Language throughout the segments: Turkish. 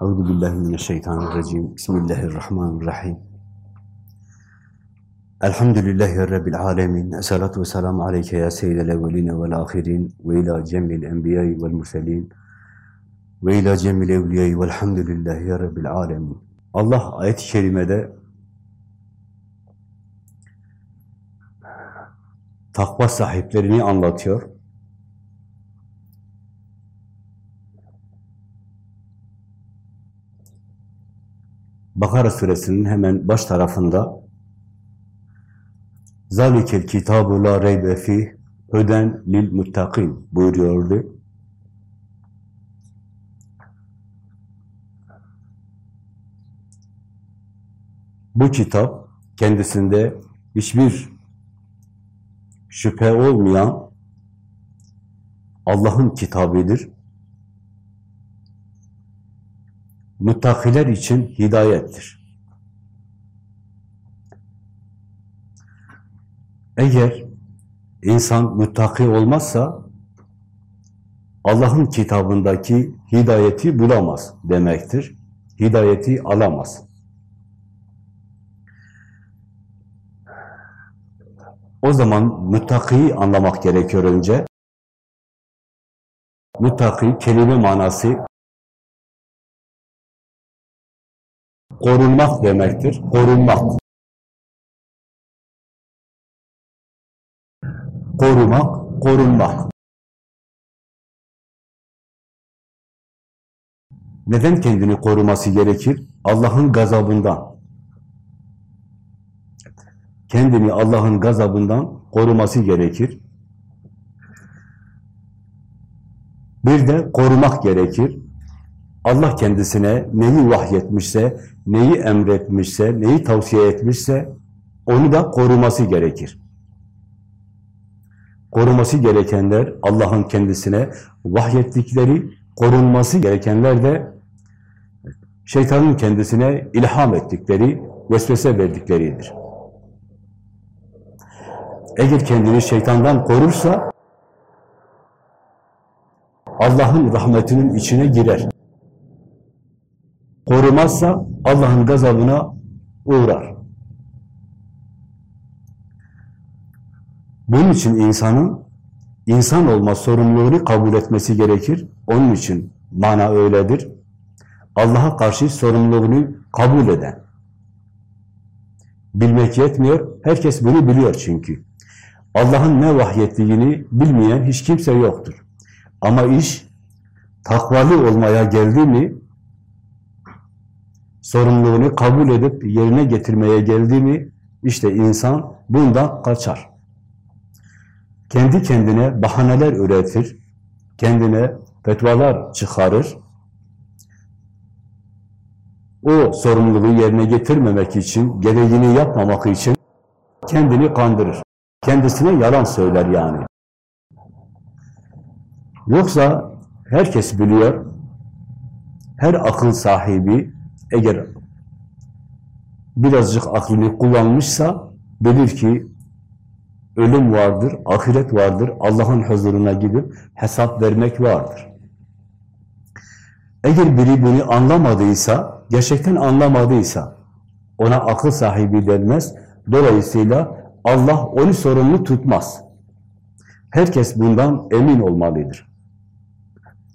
Euzu billahi mineşşeytanirracim. Bismillahirrahmanirrahim. Elhamdülillahi Rabbil alemin. Esselatu vesselamu aleyke ya seyyidel evveline vel ahirin ve ila cemil enbiyayı vel murselin ve ila cemil evliyayı velhamdülillahi Rabbil alemin. Allah ayet-i kerimede takva sahiplerini anlatıyor. Bakara suresinin hemen baş tarafında Zalikel kitabu la reybe fih öden lil muttakin buyuruyordu. Bu kitap kendisinde hiçbir şüphe olmayan Allah'ın kitabıdır. Muttakiler için hidayettir. Eğer insan muttaki olmazsa Allah'ın kitabındaki hidayeti bulamaz demektir. Hidayeti alamaz. O zaman muttakiyi anlamak gerekiyor önce. Muttaki kelime manası korunmak demektir. Korunmak. Korumak, korunmak. Neden kendini koruması gerekir? Allah'ın gazabından. Kendini Allah'ın gazabından koruması gerekir. Bir de korumak gerekir. Allah kendisine neyi vahyetmişse, neyi emretmişse, neyi tavsiye etmişse onu da koruması gerekir. Koruması gerekenler Allah'ın kendisine vahyettikleri, korunması gerekenler de şeytanın kendisine ilham ettikleri, vesvese verdikleridir. Eğer kendini şeytandan korursa Allah'ın rahmetinin içine girer. Korumazsa Allah'ın gazabına uğrar. Bunun için insanın insan olma sorumluluğunu kabul etmesi gerekir. Onun için mana öyledir. Allah'a karşı sorumluluğunu kabul eden. Bilmek yetmiyor. Herkes bunu biliyor çünkü. Allah'ın ne vahyettiğini bilmeyen hiç kimse yoktur. Ama iş takvalı olmaya geldi mi, sorumluluğunu kabul edip yerine getirmeye geldi mi, işte insan bundan kaçar. Kendi kendine bahaneler üretir, kendine fetvalar çıkarır. O sorumluluğu yerine getirmemek için, gereğini yapmamak için kendini kandırır. Kendisine yalan söyler yani. Yoksa herkes biliyor, her akıl sahibi eğer birazcık aklını kullanmışsa bilir ki ölüm vardır, ahiret vardır, Allah'ın huzuruna gidip hesap vermek vardır. Eğer biri bunu anlamadıysa, gerçekten anlamadıysa ona akıl sahibi denmez. Dolayısıyla Allah onu sorumlu tutmaz. Herkes bundan emin olmalıdır.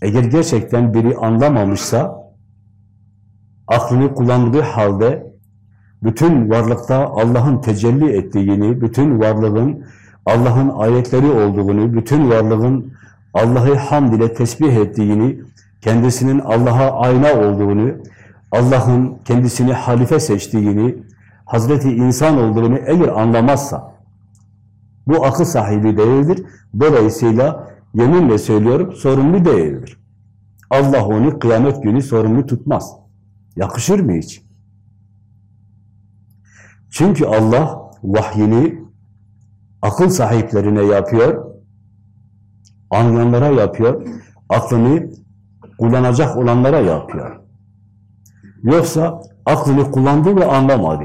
Eğer gerçekten biri anlamamışsa, aklını kullandığı halde bütün varlıkta Allah'ın tecelli ettiğini, bütün varlığın Allah'ın ayetleri olduğunu, bütün varlığın Allah'ı hamd ile tesbih ettiğini, kendisinin Allah'a ayna olduğunu, Allah'ın kendisini halife seçtiğini, Hazreti insan olduğunu eğer anlamazsa, bu akıl sahibi değildir. Dolayısıyla yeminle söylüyorum, sorumlu değildir. Allah onu kıyamet günü sorumlu tutmaz. Yakışır mı hiç? Çünkü Allah vahyini akıl sahiplerine yapıyor, anlayanlara yapıyor, aklını kullanacak olanlara yapıyor. Yoksa aklını kullandı ve anlamadı.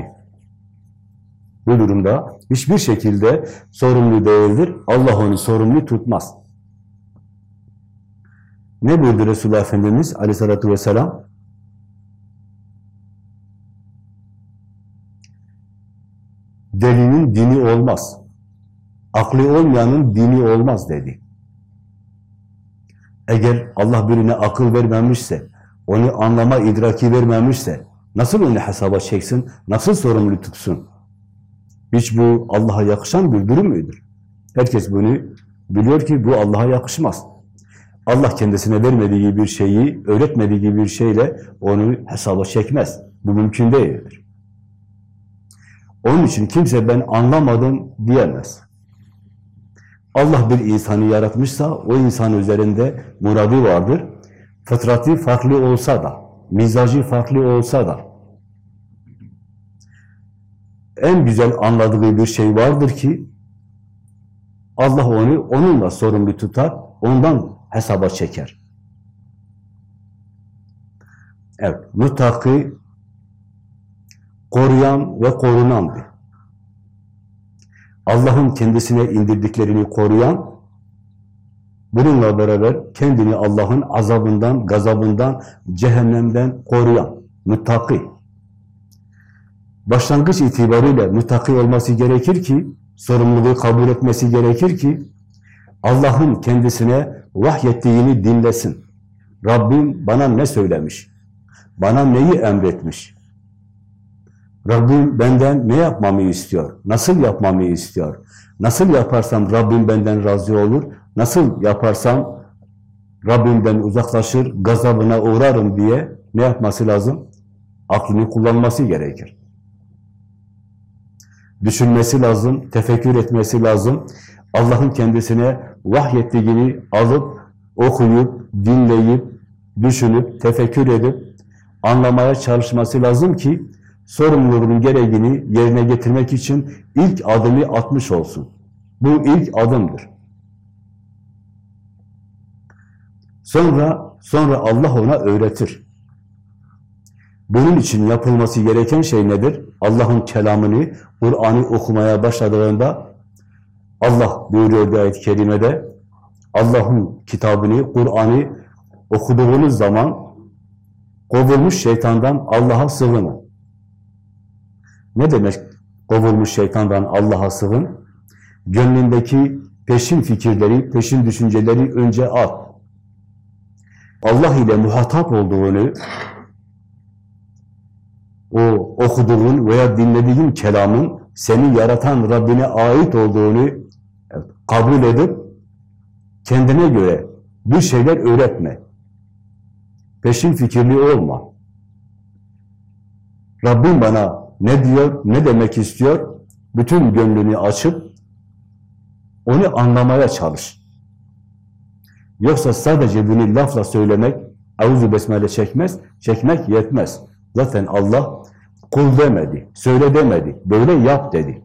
Bu durumda hiçbir şekilde sorumlu değildir. Allah onu sorumlu tutmaz. Ne buyurdu Resulullah Efendimiz aleyhissalatü vesselam? Delinin dini olmaz. Aklı olmayanın dini olmaz dedi. Eğer Allah birine akıl vermemişse, onu anlama idraki vermemişse, nasıl onu hesaba çeksin, nasıl sorumlu tutsun? Hiç bu Allah'a yakışan bir durum mudur? Herkes bunu biliyor ki bu Allah'a yakışmaz. Allah kendisine vermediği bir şeyi, öğretmediği bir şeyle onu hesaba çekmez. Bu mümkün değildir. Onun için kimse ben anlamadım diyemez. Allah bir insanı yaratmışsa o insan üzerinde muradı vardır. Fıtratı farklı olsa da, mizacı farklı olsa da en güzel anladığı bir şey vardır ki Allah onu onunla sorumlu tutar, ondan hesaba çeker. Evet, muttaki koruyan ve korunandır. Allah'ın kendisine indirdiklerini koruyan, bununla beraber kendini Allah'ın azabından, gazabından, cehennemden koruyan, muttaki. Başlangıç itibariyle muttaki olması gerekir ki, sorumluluğu kabul etmesi gerekir ki, Allah'ın kendisine vahyettiğini dinlesin. Rabbim bana ne söylemiş? Bana neyi emretmiş? Rabbim benden ne yapmamı istiyor? Nasıl yapmamı istiyor? Nasıl yaparsam Rabbim benden razı olur? Nasıl yaparsam Rabbimden uzaklaşır, gazabına uğrarım diye ne yapması lazım? Aklını kullanması gerekir. Düşünmesi lazım, tefekkür etmesi lazım. Allah'ın kendisine vahyettiğini alıp, okuyup, dinleyip, düşünüp, tefekkür edip, anlamaya çalışması lazım ki, sorumluluğunun gereğini yerine getirmek için ilk adımı atmış olsun. Bu ilk adımdır. Sonra, sonra Allah ona öğretir. Bunun için yapılması gereken şey nedir? Allah'ın kelamını, Kur'an'ı okumaya başladığında Allah buyuruyor bir ayet-i kerimede Allah'ın kitabını, Kur'an'ı okuduğunuz zaman kovulmuş şeytandan Allah'a sığının. Ne demek kovulmuş şeytandan Allah'a sığın? Gönlündeki peşin fikirleri, peşin düşünceleri önce at. Allah ile muhatap olduğunu, o okuduğun veya dinlediğin kelamın seni yaratan Rabbine ait olduğunu kabul edip kendine göre bir şeyler öğretme. Peşin fikirli olma. Rabbim bana ne diyor, ne demek istiyor? Bütün gönlünü açıp onu anlamaya çalış. Yoksa sadece bunu lafla söylemek, avuzu besmele çekmez, çekmek yetmez. Zaten Allah kul demedi, söyle demedi, böyle yap dedi.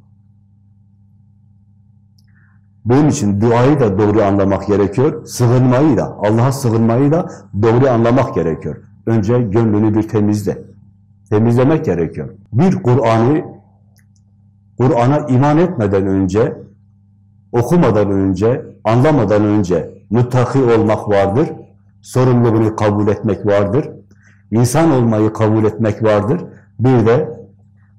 Bunun için duayı da doğru anlamak gerekiyor, sığınmayı da, Allah'a sığınmayı da doğru anlamak gerekiyor. Önce gönlünü bir temizle. Temizlemek gerekiyor. Bir Kur'an'ı, Kur'an'a iman etmeden önce, okumadan önce, anlamadan önce muttaki olmak vardır. Sorumluluğunu kabul etmek vardır. İnsan olmayı kabul etmek vardır. Bir de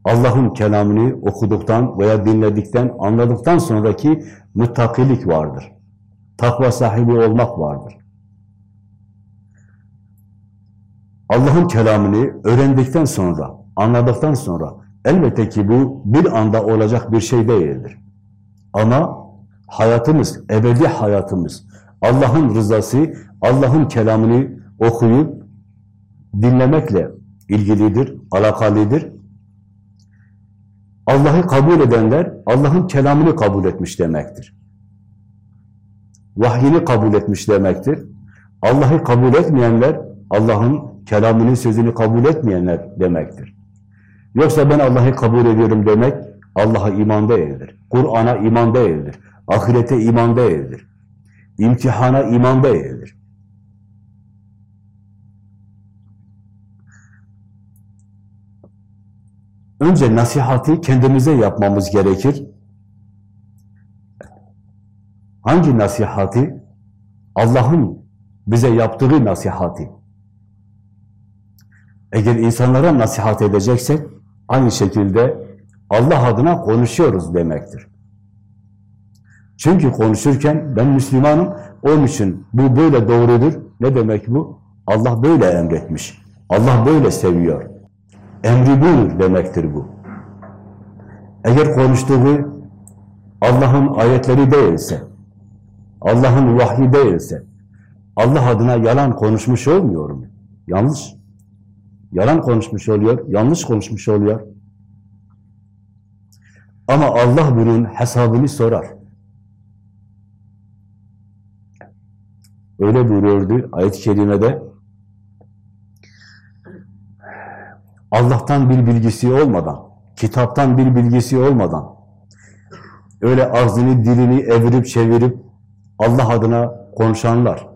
Allah'ın kelamını okuduktan veya dinledikten, anladıktan sonraki muttakilik vardır. Takva sahibi olmak vardır. Allah'ın kelamını öğrendikten sonra, anladıktan sonra elbette ki bu bir anda olacak bir şey değildir. Ama hayatımız, ebedi hayatımız, Allah'ın rızası, Allah'ın kelamını okuyup dinlemekle ilgilidir, alakalıdır. Allah'ı kabul edenler Allah'ın kelamını kabul etmiş demektir. Vahyini kabul etmiş demektir. Allah'ı kabul etmeyenler Allah'ın kelamını, sözünü kabul etmeyenler demektir. Yoksa ben Allah'ı kabul ediyorum demek Allah'a iman değildir. Kur'an'a iman değildir. Ahirete iman değildir. İmtihana iman değildir. Önce nasihati kendimize yapmamız gerekir. Hangi nasihati? Allah'ın bize yaptığı nasihati. Eğer insanlara nasihat edeceksek, aynı şekilde Allah adına konuşuyoruz demektir. Çünkü konuşurken ben Müslümanım, onun için bu böyle doğrudur. Ne demek bu? Allah böyle emretmiş. Allah böyle seviyor. Emri budur demektir bu. Eğer konuştuğu Allah'ın ayetleri değilse, Allah'ın vahyi değilse, Allah adına yalan konuşmuş olmuyor mu? Yanlış. Yalan konuşmuş oluyor, yanlış konuşmuş oluyor. Ama Allah bunun hesabını sorar. Öyle buyuruyordu ayet-i kerimede. Allah'tan bir bilgisi olmadan, kitaptan bir bilgisi olmadan, öyle ağzını, dilini evirip çevirip Allah adına konuşanlar,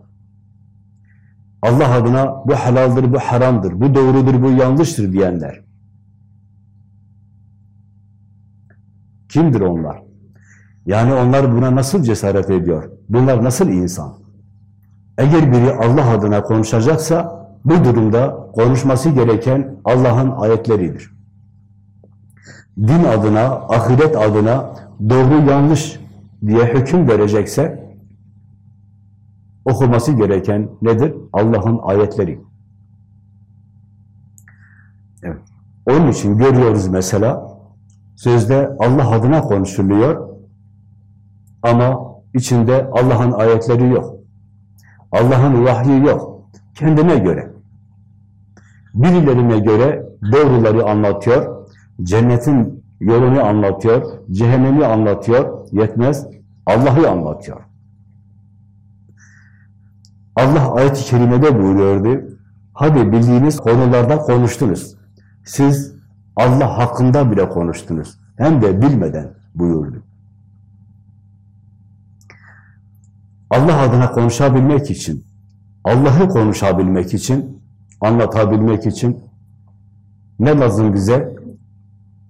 Allah adına bu helaldir, bu haramdır, bu doğrudur, bu yanlıştır diyenler. Kimdir onlar? Yani onlar buna nasıl cesaret ediyor? Bunlar nasıl insan? Eğer biri Allah adına konuşacaksa bu durumda konuşması gereken Allah'ın ayetleridir. Din adına, ahiret adına doğru yanlış diye hüküm verecekse okuması gereken nedir? Allah'ın ayetleri. Evet. Onun için görüyoruz mesela sözde Allah adına konuşuluyor ama içinde Allah'ın ayetleri yok. Allah'ın vahyi yok. Kendine göre. Birilerine göre doğruları anlatıyor, cennetin yolunu anlatıyor, cehennemi anlatıyor, yetmez, Allah'ı anlatıyor. Allah ayet-i kerimede buyuruyordu, hadi bildiğiniz konularda konuştunuz. Siz Allah hakkında bile konuştunuz. Hem de bilmeden buyurdu. Allah adına konuşabilmek için, Allah'ı konuşabilmek için, anlatabilmek için ne lazım bize?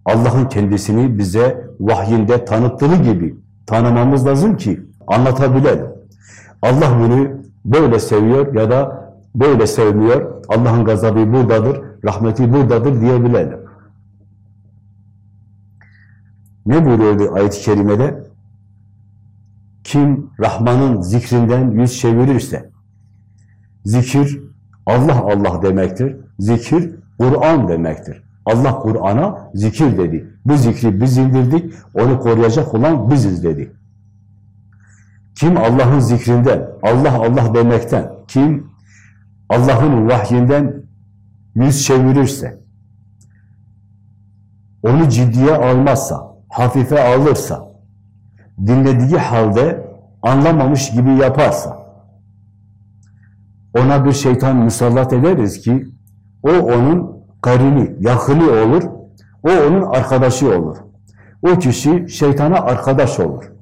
Allah'ın kendisini bize vahyinde tanıttığı gibi tanımamız lazım ki anlatabilelim. Allah bunu böyle seviyor ya da böyle sevmiyor. Allah'ın gazabı buradadır, rahmeti buradadır diyebilelim. Ne buyuruyordu ayet-i kerimede? Kim Rahman'ın zikrinden yüz çevirirse, zikir Allah Allah demektir, zikir Kur'an demektir. Allah Kur'an'a zikir dedi. Bu zikri biz indirdik, onu koruyacak olan biziz dedi. Kim Allah'ın zikrinden, Allah Allah demekten, kim Allah'ın vahyinden yüz çevirirse, onu ciddiye almazsa, hafife alırsa, dinlediği halde anlamamış gibi yaparsa, ona bir şeytan musallat ederiz ki, o onun karini, yakını olur, o onun arkadaşı olur. O kişi şeytana arkadaş olur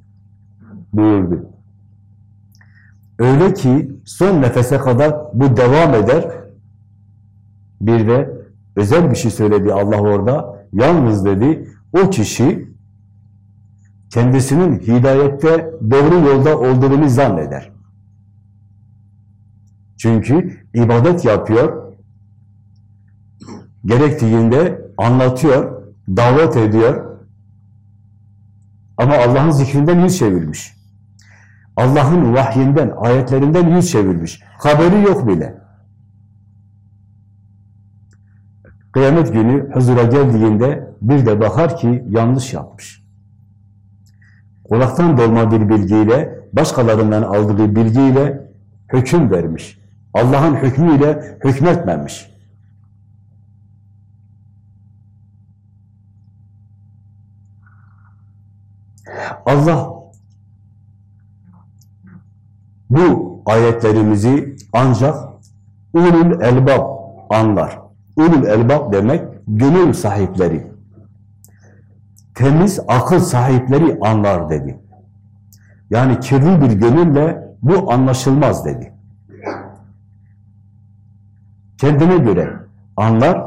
buyurdu. Öyle ki son nefese kadar bu devam eder. Bir de özel bir şey söyledi Allah orada. Yalnız dedi, o kişi kendisinin hidayette doğru yolda olduğunu zanneder. Çünkü ibadet yapıyor, gerektiğinde anlatıyor, davet ediyor ama Allah'ın zikrinden yüz çevirmiş. Allah'ın vahyinden, ayetlerinden yüz çevirmiş. Haberi yok bile. Kıyamet günü huzura geldiğinde bir de bakar ki yanlış yapmış. Kulaktan dolma bir bilgiyle, başkalarından aldığı bilgiyle hüküm vermiş. Allah'ın hükmüyle hükmetmemiş. Allah bu ayetlerimizi ancak ulul elbab anlar. Ulul elbab demek gönül sahipleri. Temiz akıl sahipleri anlar dedi. Yani kirli bir gönülle bu anlaşılmaz dedi. Kendine göre anlar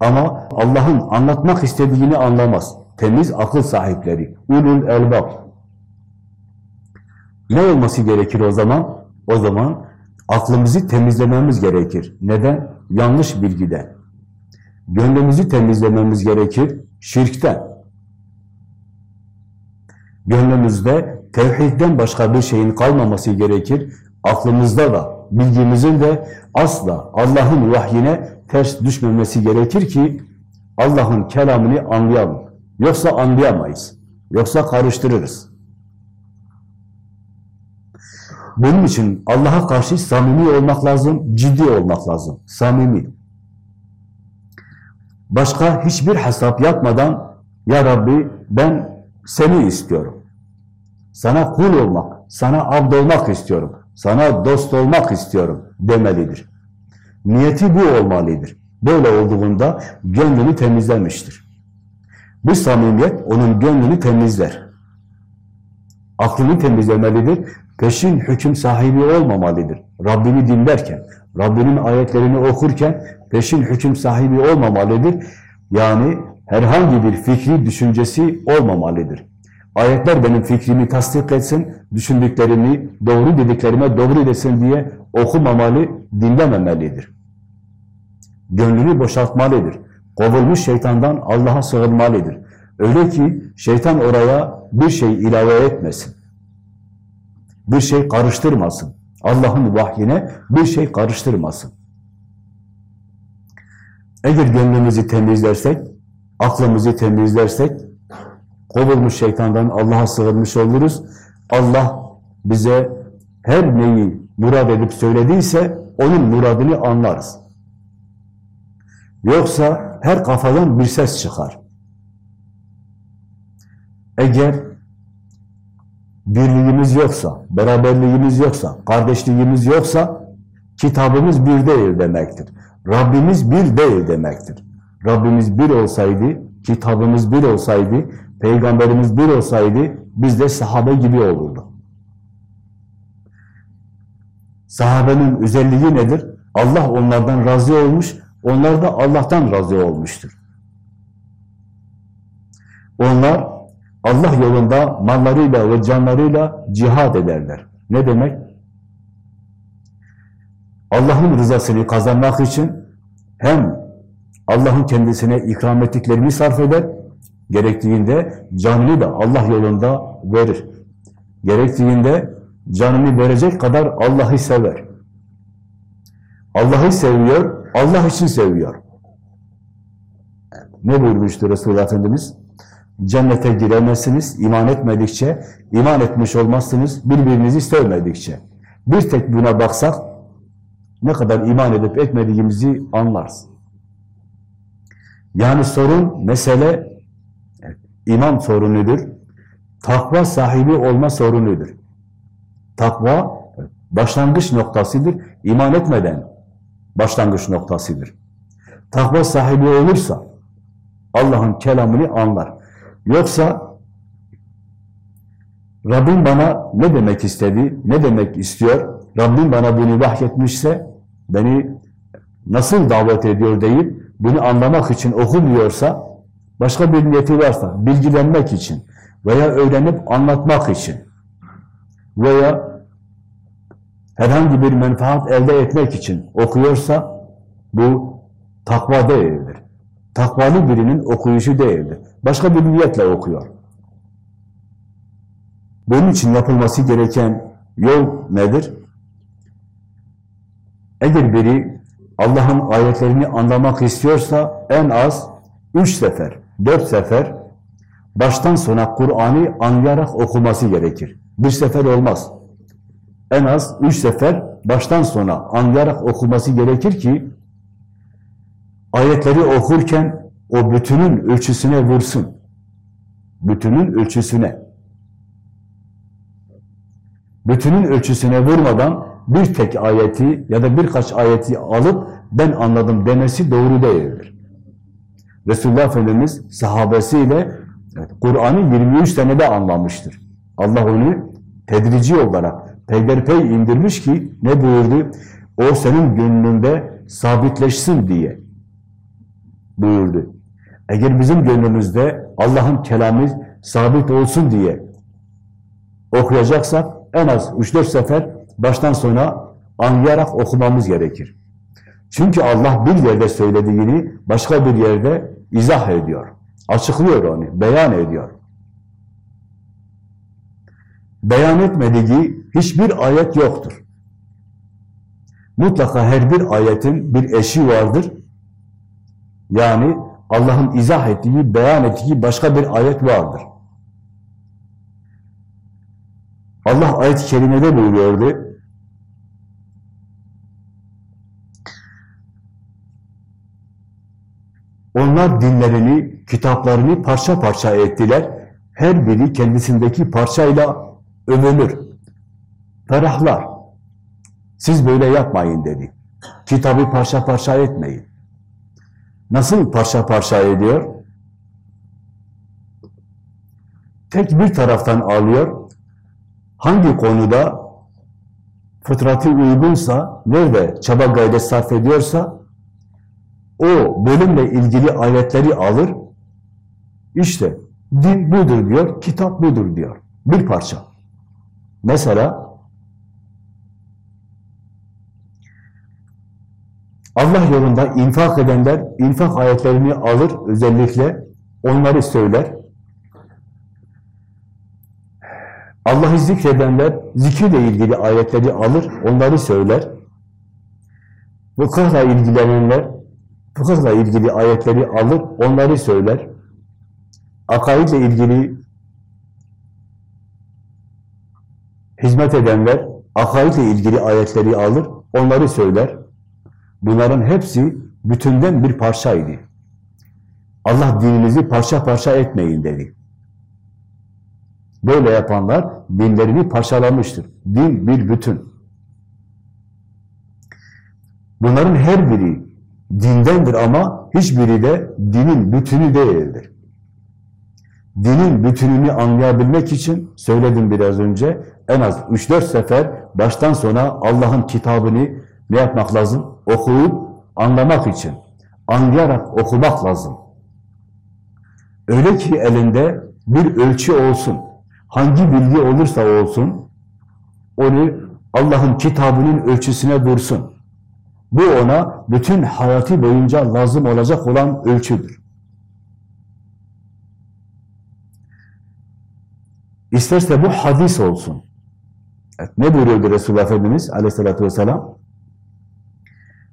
ama Allah'ın anlatmak istediğini anlamaz. Temiz akıl sahipleri, ulul elbab. Ne olması gerekir o zaman? O zaman aklımızı temizlememiz gerekir. Neden? Yanlış bilgiden. Gönlümüzü temizlememiz gerekir şirkten. Gönlümüzde tevhidden başka bir şeyin kalmaması gerekir. Aklımızda da, bilgimizin de asla Allah'ın vahyine ters düşmemesi gerekir ki Allah'ın kelamını anlayalım. Yoksa anlayamayız. Yoksa karıştırırız. Bunun için Allah'a karşı samimi olmak lazım, ciddi olmak lazım. Samimi. Başka hiçbir hesap yapmadan Ya Rabbi ben seni istiyorum. Sana kul olmak, sana abd olmak istiyorum. Sana dost olmak istiyorum demelidir. Niyeti bu olmalıdır. Böyle olduğunda gönlünü temizlemiştir. Bu samimiyet onun gönlünü temizler. Aklını temizlemelidir. Peşin hüküm sahibi olmamalıdır. Rabbini dinlerken, Rabbinin ayetlerini okurken peşin hüküm sahibi olmamalıdır. Yani herhangi bir fikri düşüncesi olmamalıdır. Ayetler benim fikrimi tasdik etsin, düşündüklerimi, doğru dediklerime doğru desin diye okumamalı, dinlememelidir. Gönlünü boşaltmalıdır. Kovulmuş şeytandan Allah'a sığınmalıdır. Öyle ki şeytan oraya bir şey ilave etmesin. Bir şey karıştırmasın. Allah'ın vahyine bir şey karıştırmasın. Eğer gönlümüzü temizlersek, aklımızı temizlersek, kovulmuş şeytandan Allah'a sığınmış oluruz. Allah bize her neyi murad edip söylediyse onun muradını anlarız. Yoksa her kafadan bir ses çıkar. Eğer birliğimiz yoksa, beraberliğimiz yoksa, kardeşliğimiz yoksa kitabımız bir değil demektir. Rabbimiz bir değil demektir. Rabbimiz bir olsaydı, kitabımız bir olsaydı, peygamberimiz bir olsaydı biz de sahabe gibi olurdu. Sahabenin özelliği nedir? Allah onlardan razı olmuş, onlar da Allah'tan razı olmuştur. Onlar Allah yolunda mallarıyla ve canlarıyla cihad ederler. Ne demek? Allah'ın rızasını kazanmak için hem Allah'ın kendisine ikram ettiklerini sarf eder, gerektiğinde canını da Allah yolunda verir. Gerektiğinde canını verecek kadar Allah'ı sever. Allah'ı seviyor, Allah için seviyor. Ne buyurmuştu Resulullah Efendimiz? Cennete giremezsiniz iman etmedikçe, iman etmiş olmazsınız birbirinizi sevmedikçe. Bir tek buna baksak ne kadar iman edip etmediğimizi anlarız. Yani sorun, mesele iman sorunudur. Takva sahibi olma sorunudur. Takva başlangıç noktasıdır. İman etmeden başlangıç noktasıdır. Takva sahibi olursa Allah'ın kelamını anlar. Yoksa Rabbim bana ne demek istedi, ne demek istiyor, Rabbim bana bunu vahyetmişse beni nasıl davet ediyor deyip bunu anlamak için okumuyorsa, başka bir niyeti varsa bilgilenmek için veya öğrenip anlatmak için veya herhangi bir menfaat elde etmek için okuyorsa bu takva değildir. Takvalı birinin okuyuşu değildir. Başka bir niyetle okuyor. Bunun için yapılması gereken yol nedir? Eğer biri Allah'ın ayetlerini anlamak istiyorsa en az üç sefer, dört sefer baştan sona Kur'an'ı anlayarak okuması gerekir. Bir sefer olmaz. En az üç sefer baştan sona anlayarak okuması gerekir ki ayetleri okurken o bütünün ölçüsüne vursun. Bütünün ölçüsüne. Bütünün ölçüsüne vurmadan bir tek ayeti ya da birkaç ayeti alıp ben anladım demesi doğru değildir. Resulullah Efendimiz sahabesiyle evet, Kur'an'ı 23 senede anlamıştır. Allah onu tedrici olarak peyderpey indirmiş ki ne buyurdu? O senin gönlünde sabitleşsin diye buyurdu. Eğer bizim gönlümüzde Allah'ın kelamı sabit olsun diye okuyacaksak en az 3-4 sefer baştan sona anlayarak okumamız gerekir. Çünkü Allah bir yerde söylediğini başka bir yerde izah ediyor. Açıklıyor onu, beyan ediyor. beyan etmediği hiçbir ayet yoktur. Mutlaka her bir ayetin bir eşi vardır. Yani Allah'ın izah ettiği, beyan ettiği başka bir ayet vardır. Allah ayet-i kerimede buyuruyordu. Onlar dinlerini, kitaplarını parça parça ettiler. Her biri kendisindeki parçayla övünür. Ferahlar. Siz böyle yapmayın dedi. Kitabı parça parça etmeyin. Nasıl parça parça ediyor? Tek bir taraftan alıyor. Hangi konuda fıtratı uygunsa, nerede çaba gayret sarf ediyorsa o bölümle ilgili ayetleri alır. İşte din budur diyor, kitap budur diyor. Bir parça. Mesela Allah yolunda infak edenler infak ayetlerini alır özellikle onları söyler. Allah'ı zikredenler zikirle ilgili ayetleri alır, onları söyler. Fıkıhla ilgilenenler fıkıhla ilgili ayetleri alır, onları söyler. Akaidle ilgili hizmet edenler akaidle ilgili ayetleri alır, onları söyler. Bunların hepsi bütünden bir parçaydı. Allah dininizi parça parça etmeyin dedi. Böyle yapanlar dinlerini parçalamıştır. Din bir bütün. Bunların her biri dindendir ama hiçbiri de dinin bütünü değildir. Dinin bütününü anlayabilmek için söyledim biraz önce en az 3-4 sefer baştan sona Allah'ın kitabını ne yapmak lazım? Okuyup anlamak için. Anlayarak okumak lazım. Öyle ki elinde bir ölçü olsun. Hangi bilgi olursa olsun onu Allah'ın kitabının ölçüsüne dursun. Bu ona bütün hayatı boyunca lazım olacak olan ölçüdür. İsterse bu hadis olsun. Evet, ne buyuruyordu Resulullah Efendimiz aleyhissalatü vesselam?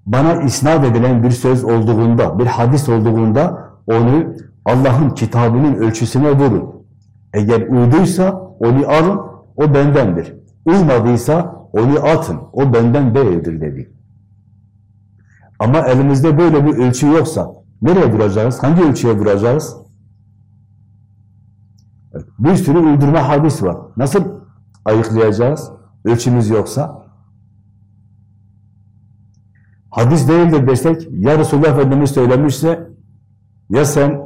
Bana isnat edilen bir söz olduğunda, bir hadis olduğunda onu Allah'ın kitabının ölçüsüne vurun. Eğer uyduysa onu alın, o bendendir. Uymadıysa onu atın, o benden değildir dedi. Ama elimizde böyle bir ölçü yoksa nereye duracağız? Hangi ölçüye duracağız? Bir sürü uydurma hadis var. Nasıl ayıklayacağız? Ölçümüz yoksa. Hadis değildir desek, ya Resulullah Efendimiz söylemişse, ya sen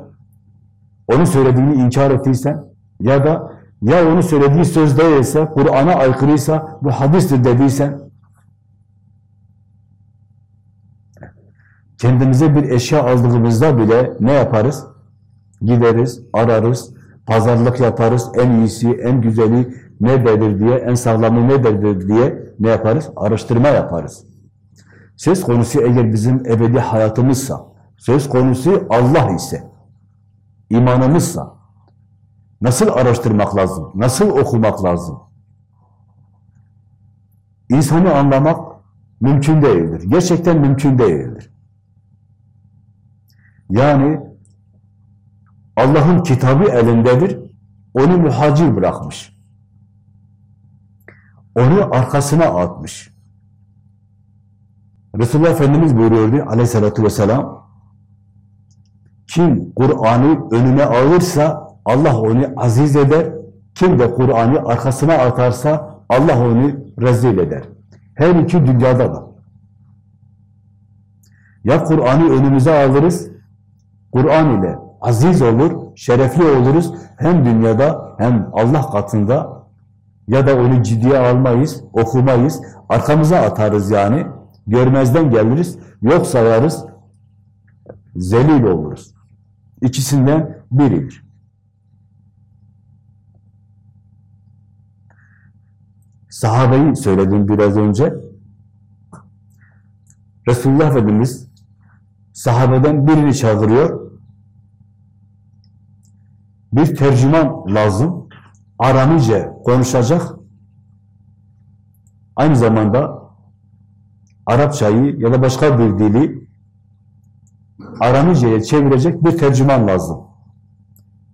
onun söylediğini inkar ettiysen, ya da ya onun söylediği söz değilse, Kur'an'a aykırıysa, bu hadistir dediysen, Kendimize bir eşya aldığımızda bile ne yaparız? Gideriz, ararız, pazarlık yaparız, en iyisi, en güzeli nerededir diye, en sağlamı nerededir diye ne yaparız? Araştırma yaparız. Söz konusu eğer bizim ebedi hayatımızsa, söz konusu Allah ise, imanımızsa, nasıl araştırmak lazım? Nasıl okumak lazım? İnsanı anlamak mümkün değildir. Gerçekten mümkün değildir. Yani Allah'ın kitabı elindedir. Onu muhacir bırakmış. Onu arkasına atmış. Resulullah Efendimiz buyuruyordu aleyhissalatü vesselam kim Kur'an'ı önüne alırsa Allah onu aziz eder. Kim de Kur'an'ı arkasına atarsa Allah onu rezil eder. Her iki dünyada da. Ya Kur'an'ı önümüze alırız Kur'an ile aziz olur, şerefli oluruz. Hem dünyada hem Allah katında ya da onu ciddiye almayız, okumayız. Arkamıza atarız yani. Görmezden geliriz. Yok sayarız. Zelil oluruz. İkisinden biridir. Sahabeyi söyledim biraz önce. Resulullah Efendimiz sahabeden birini çağırıyor. Bir tercüman lazım. Aramice konuşacak. aynı zamanda Arapçayı ya da başka bir dili Aramice'ye çevirecek bir tercüman lazım.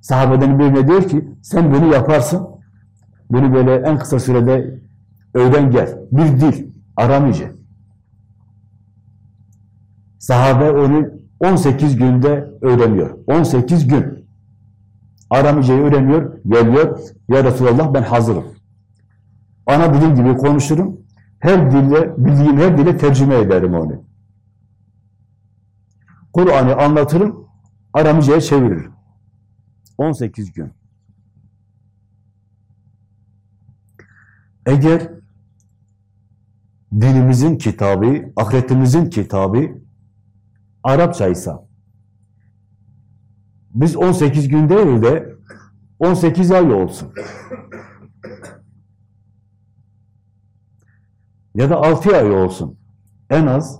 Sahabeden birine diyor ki, sen bunu yaparsın, bunu böyle en kısa sürede öğren gel. Bir dil, Aramice. Sahabe onu 18 günde öğreniyor. 18 gün. Aramice'yi öğreniyor, geliyor. Ya Resulallah ben hazırım. Ana dilim gibi konuşurum. Her dille, bildiğim her dile tercüme ederim onu. Kur'an'ı anlatırım, Aramice'ye çeviririm. 18 gün. Eğer dinimizin kitabı, ahiretimizin kitabı Arapçaysa biz 18 gün değil de 18 ay olsun. Ya da 6 ay olsun. En az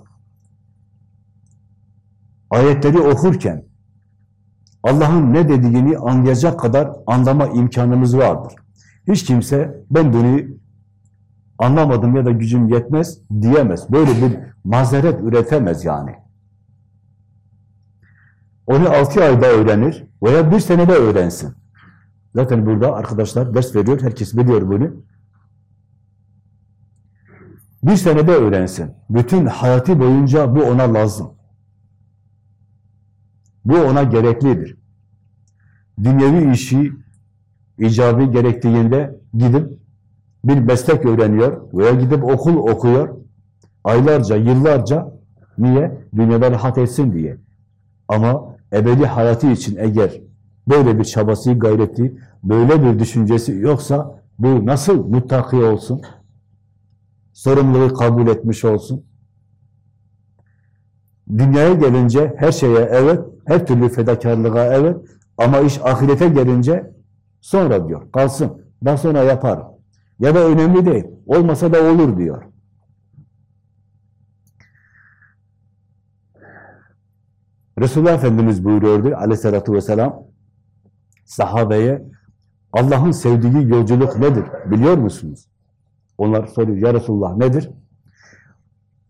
ayetleri okurken Allah'ın ne dediğini anlayacak kadar anlama imkanımız vardır. Hiç kimse ben bunu anlamadım ya da gücüm yetmez diyemez. Böyle bir mazeret üretemez yani. Onu altı ayda öğrenir veya bir senede öğrensin. Zaten burada arkadaşlar ders veriyor, herkes biliyor bunu. Bir senede öğrensin. Bütün hayatı boyunca bu ona lazım. Bu ona gereklidir. Dünyevi işi icabı gerektiğinde gidip bir meslek öğreniyor veya gidip okul okuyor. Aylarca, yıllarca niye? Dünyada rahat etsin diye. Ama ebedi hayatı için eğer böyle bir çabası, gayreti, böyle bir düşüncesi yoksa bu nasıl muttaki olsun? Sorumluluğu kabul etmiş olsun? Dünyaya gelince her şeye evet, her türlü fedakarlığa evet ama iş ahirete gelince sonra diyor, kalsın, daha sonra yaparım. Ya da önemli değil, olmasa da olur diyor. Resulullah Efendimiz buyuruyordu aleyhissalatü vesselam sahabeye Allah'ın sevdiği yolculuk nedir biliyor musunuz? Onlar soruyor ya Resulullah nedir?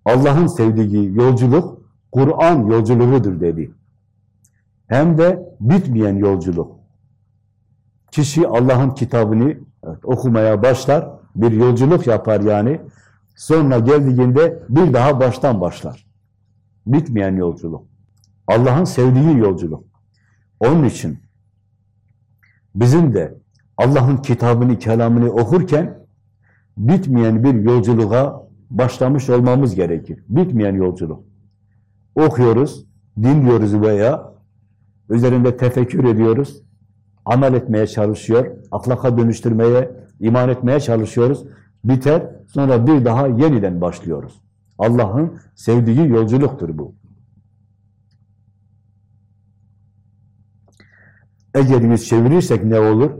Allah'ın sevdiği yolculuk Kur'an yolculuğudur dedi. Hem de bitmeyen yolculuk. Kişi Allah'ın kitabını evet, okumaya başlar, bir yolculuk yapar yani. Sonra geldiğinde bir daha baştan başlar. Bitmeyen yolculuk. Allah'ın sevdiği yolculuk. Onun için bizim de Allah'ın kitabını, kelamını okurken bitmeyen bir yolculuğa başlamış olmamız gerekir. Bitmeyen yolculuk. Okuyoruz, dinliyoruz veya üzerinde tefekkür ediyoruz, amel etmeye çalışıyor, ahlaka dönüştürmeye, iman etmeye çalışıyoruz. Biter, sonra bir daha yeniden başlıyoruz. Allah'ın sevdiği yolculuktur bu. Eğer yüz çevirirsek ne olur?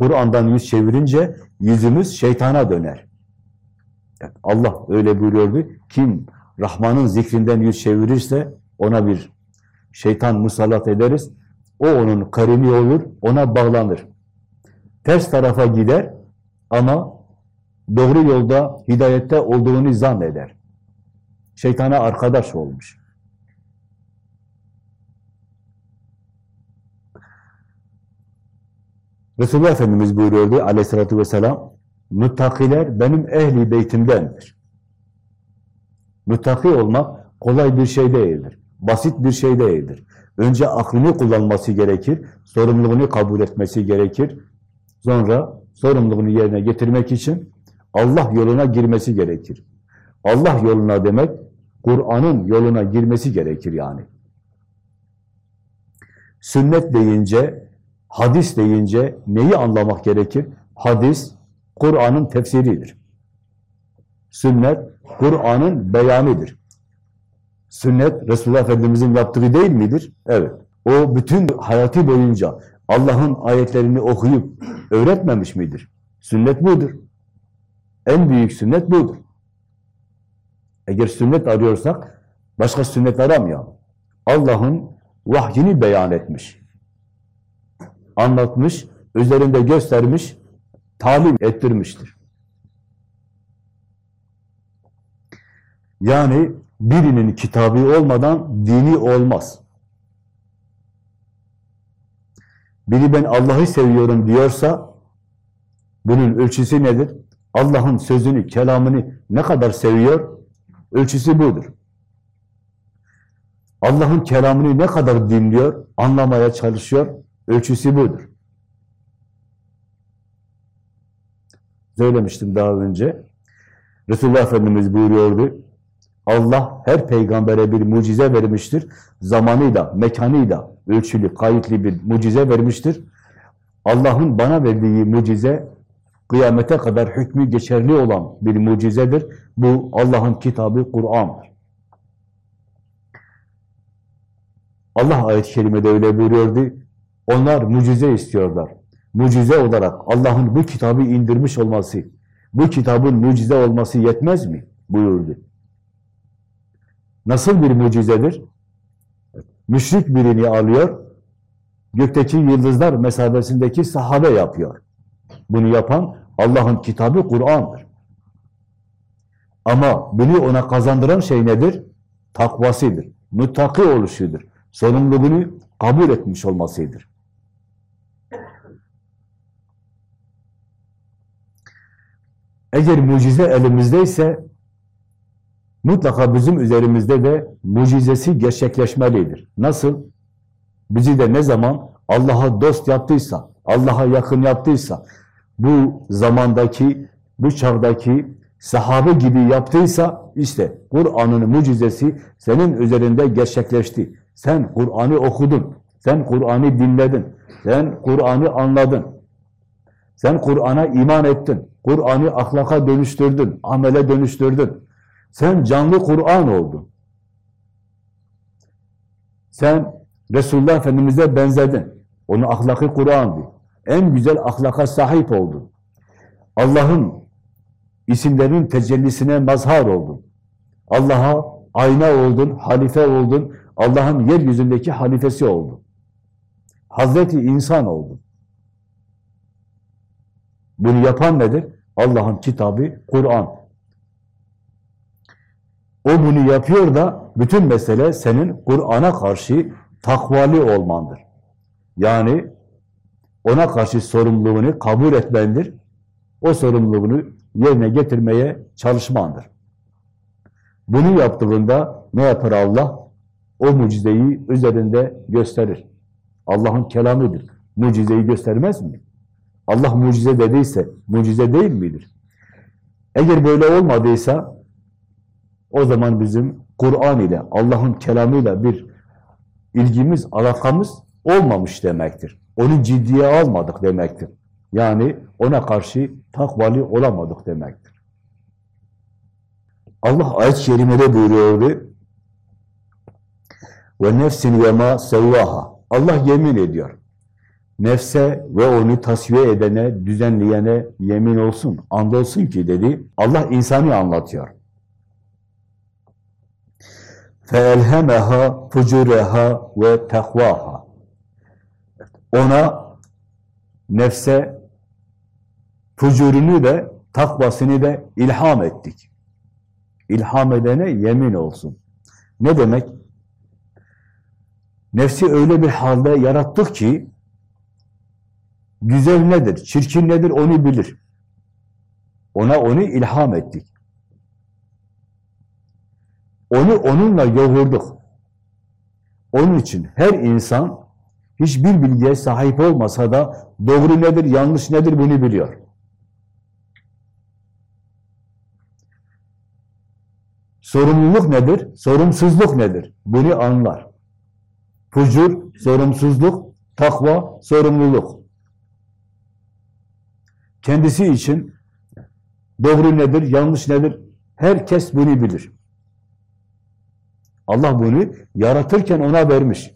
Kur'an'dan yüz çevirince yüzümüz şeytana döner. Allah öyle buyuruyordu. Kim Rahman'ın zikrinden yüz çevirirse ona bir şeytan musallat ederiz. O onun karini olur, ona bağlanır. Ters tarafa gider ama doğru yolda, hidayette olduğunu zanneder. Şeytana arkadaş olmuş. Resulullah Efendimiz buyuruyordu aleyhissalatü vesselam, muttakiler benim ehli beytimdendir. Muttaki olmak kolay bir şey değildir. Basit bir şey değildir. Önce aklını kullanması gerekir, sorumluluğunu kabul etmesi gerekir. Sonra sorumluluğunu yerine getirmek için Allah yoluna girmesi gerekir. Allah yoluna demek, Kur'an'ın yoluna girmesi gerekir yani. Sünnet deyince, hadis deyince neyi anlamak gerekir? Hadis, Kur'an'ın tefsiridir. Sünnet, Kur'an'ın beyanıdır. Sünnet, Resulullah Efendimiz'in yaptığı değil midir? Evet. O bütün hayatı boyunca Allah'ın ayetlerini okuyup öğretmemiş midir? Sünnet budur. En büyük sünnet budur. Eğer sünnet arıyorsak başka sünnet aramayalım. Allah'ın vahyini beyan etmiş. Anlatmış, üzerinde göstermiş, talim ettirmiştir. Yani birinin kitabı olmadan dini olmaz. Biri ben Allah'ı seviyorum diyorsa bunun ölçüsü nedir? Allah'ın sözünü, kelamını ne kadar seviyor? Ölçüsü budur. Allah'ın kelamını ne kadar dinliyor, anlamaya çalışıyor? Ölçüsü budur. Söylemiştim daha önce. Resulullah Efendimiz buyuruyordu. Allah her peygambere bir mucize vermiştir. Zamanıyla, mekanıyla ölçülü, kayıtlı bir mucize vermiştir. Allah'ın bana verdiği mucize kıyamete kadar hükmü geçerli olan bir mucizedir. Bu Allah'ın kitabı Kur'an'dır. Allah ayet-i kerimede öyle buyuruyordu. Onlar mucize istiyorlar. Mucize olarak Allah'ın bu kitabı indirmiş olması, bu kitabın mucize olması yetmez mi? buyurdu. Nasıl bir mucizedir? Müşrik birini alıyor, gökteki yıldızlar mesabesindeki sahabe yapıyor. Bunu yapan Allah'ın kitabı Kur'an'dır. Ama bunu ona kazandıran şey nedir? Takvasıdır, muttaki oluşudur, sorumluluğunu kabul etmiş olmasıdır. Eğer mucize elimizdeyse mutlaka bizim üzerimizde de mucizesi gerçekleşmelidir. Nasıl? Bizi de ne zaman Allah'a dost yaptıysa, Allah'a yakın yaptıysa, bu zamandaki, bu çağdaki sahabe gibi yaptıysa, işte Kur'an'ın mucizesi senin üzerinde gerçekleşti. Sen Kur'an'ı okudun, sen Kur'an'ı dinledin, sen Kur'an'ı anladın. Sen Kur'an'a iman ettin, Kur'an'ı ahlaka dönüştürdün, amele dönüştürdün. Sen canlı Kur'an oldun. Sen Resulullah Efendimiz'e benzedin. Onun ahlakı Kur'an'dı. En güzel ahlaka sahip oldun. Allah'ın isimlerinin tecellisine mazhar oldun. Allah'a ayna oldun, halife oldun. Allah'ın yeryüzündeki halifesi oldun. Hazreti insan oldun. Bunu yapan nedir? Allah'ın kitabı Kur'an. O bunu yapıyor da bütün mesele senin Kur'an'a karşı takvali olmandır. Yani ona karşı sorumluluğunu kabul etmendir. O sorumluluğunu yerine getirmeye çalışmandır. Bunu yaptığında ne yapar Allah? O mucizeyi üzerinde gösterir. Allah'ın kelamıdır. Mucizeyi göstermez mi? Allah mucize dediyse mucize değil midir? Eğer böyle olmadıysa o zaman bizim Kur'an ile Allah'ın kelamıyla bir ilgimiz, alakamız olmamış demektir. Onu ciddiye almadık demektir. Yani ona karşı takvali olamadık demektir. Allah ayet-i kerimede buyuruyordu. Ve nefsin ve ma. Allah yemin ediyor Nefse ve onu tasfiye edene, düzenleyene yemin olsun, andolsun ki dedi. Allah insanı anlatıyor. فَاَلْهَمَهَا فُجُرَهَا ve takvaha. Ona nefse fucurunu da takvasını da ilham ettik. İlham edene yemin olsun. Ne demek? Nefsi öyle bir halde yarattık ki güzel nedir, çirkin nedir onu bilir. Ona onu ilham ettik. Onu onunla yoğurduk. Onun için her insan hiçbir bilgiye sahip olmasa da doğru nedir, yanlış nedir bunu biliyor. Sorumluluk nedir? Sorumsuzluk nedir? Bunu anlar. Fucur, sorumsuzluk, takva, sorumluluk. Kendisi için doğru nedir, yanlış nedir? Herkes bunu bilir. Allah bunu yaratırken ona vermiş.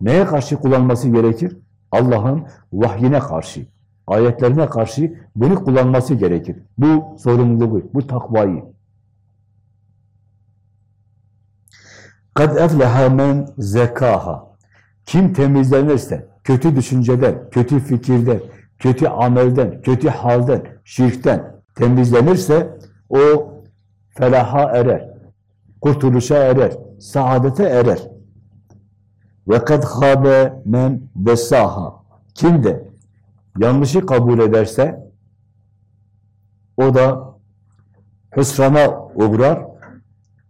Neye karşı kullanması gerekir? Allah'ın vahyine karşı, ayetlerine karşı bunu kullanması gerekir. Bu sorumluluğu, bu takvayı. Kad efleha men zekaha. Kim temizlenirse, kötü düşünceden, kötü fikirden, kötü amelden, kötü halden, şirkten temizlenirse o felaha erer. kurtuluşa erer, saadete erer. Ve kad habe men besaha. Kim de yanlışı kabul ederse o da hüsrana uğrar.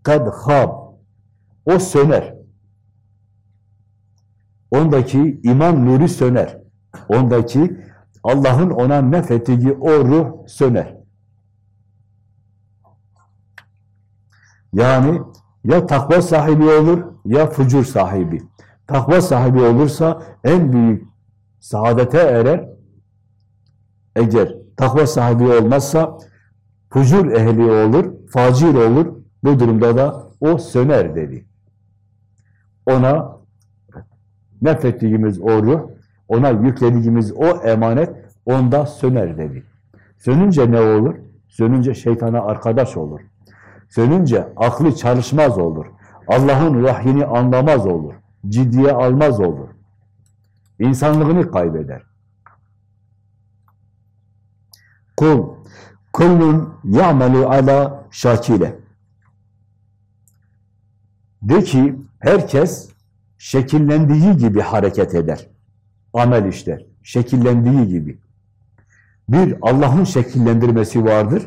Kad hab. O söner. Ondaki iman nuru söner. Ondaki Allah'ın ona nefettiği o ruh söner. Yani ya takva sahibi olur ya fucur sahibi. Takva sahibi olursa en büyük saadete erer. Eğer takva sahibi olmazsa fucur ehli olur, facir olur. Bu durumda da o söner dedi. Ona nefrettiğimiz o ruh, ona yüklediğimiz o emanet onda söner dedi. Sönünce ne olur? Sönünce şeytana arkadaş olur. Sönünce aklı çalışmaz olur. Allah'ın vahyini anlamaz olur. Ciddiye almaz olur. İnsanlığını kaybeder. Kul, kullun ya'melu ala şakile. De ki, herkes şekillendiği gibi hareket eder. Amel işler. Şekillendiği gibi. Bir, Allah'ın şekillendirmesi vardır.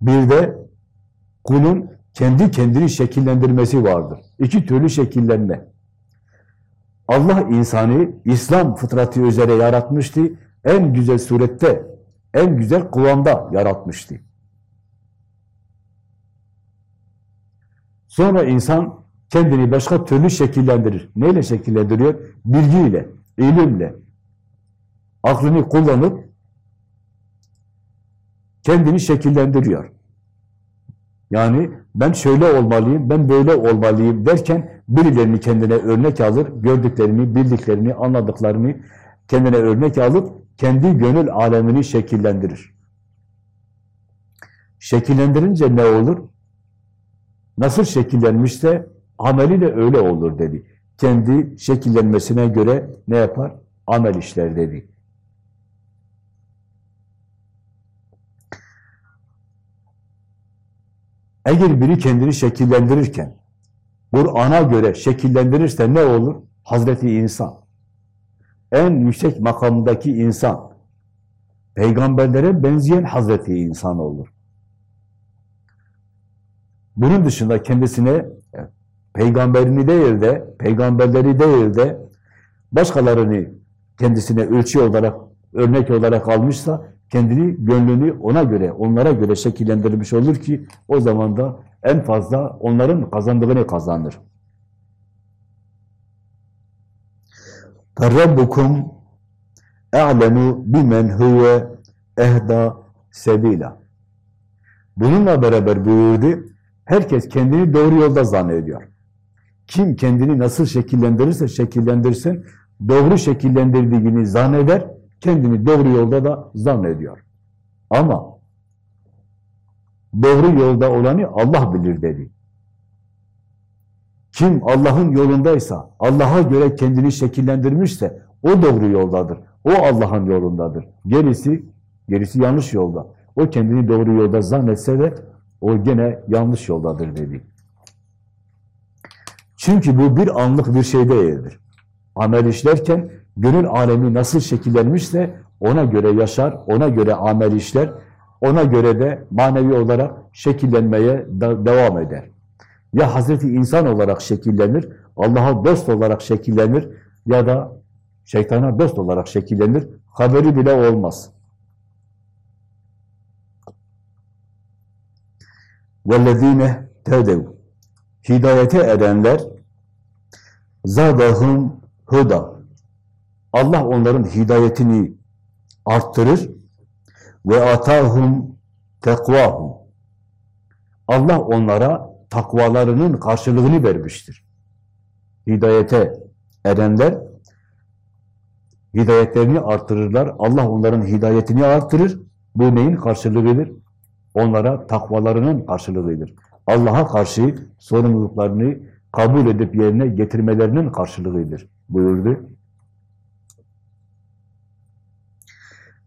Bir de kulun kendi kendini şekillendirmesi vardır. İki türlü şekillenme. Allah insanı İslam fıtratı üzere yaratmıştı. En güzel surette, en güzel kıvamda yaratmıştı. Sonra insan kendini başka türlü şekillendirir. Neyle şekillendiriyor? Bilgiyle, ilimle. Aklını kullanıp kendini şekillendiriyor. Yani ben şöyle olmalıyım, ben böyle olmalıyım derken birilerini kendine örnek alır, gördüklerini, bildiklerini, anladıklarını kendine örnek alıp kendi gönül alemini şekillendirir. Şekillendirince ne olur? Nasıl şekillenmişse ameliyle öyle olur dedi. Kendi şekillenmesine göre ne yapar? Amel işler dedi. Eğer biri kendini şekillendirirken Kur'an'a göre şekillendirirse ne olur? Hazreti insan. En yüksek makamdaki insan. Peygamberlere benzeyen Hazreti insan olur. Bunun dışında kendisine peygamberini değil de, peygamberleri değil de başkalarını kendisine ölçü olarak, örnek olarak almışsa kendini, gönlünü ona göre, onlara göre şekillendirmiş olur ki o zaman da en fazla onların kazandığını kazanır. Rabbukum e'lemu bimen huve ehda sebila. Bununla beraber buyurdu, herkes kendini doğru yolda zannediyor. Kim kendini nasıl şekillendirirse şekillendirsin, doğru şekillendirdiğini zanneder, kendini doğru yolda da zannediyor. Ama doğru yolda olanı Allah bilir dedi. Kim Allah'ın yolundaysa, Allah'a göre kendini şekillendirmişse o doğru yoldadır. O Allah'ın yolundadır. Gerisi, gerisi yanlış yolda. O kendini doğru yolda zannetse de o gene yanlış yoldadır dedi. Çünkü bu bir anlık bir şey değildir. Amel işlerken gönül alemi nasıl şekillenmişse ona göre yaşar, ona göre amel işler, ona göre de manevi olarak şekillenmeye devam eder. Ya Hazreti insan olarak şekillenir, Allah'a dost olarak şekillenir ya da şeytana dost olarak şekillenir. Haberi bile olmaz. وَالَّذ۪ينَ تَدَوْا Hidayete erenler zadahum huda Allah onların hidayetini arttırır ve atahum tekvahum Allah onlara takvalarının karşılığını vermiştir. Hidayete erenler hidayetlerini artırırlar. Allah onların hidayetini artırır. Bu neyin karşılığıdır? Onlara takvalarının karşılığıdır. Allah'a karşı sorumluluklarını kabul edip yerine getirmelerinin karşılığıdır buyurdu.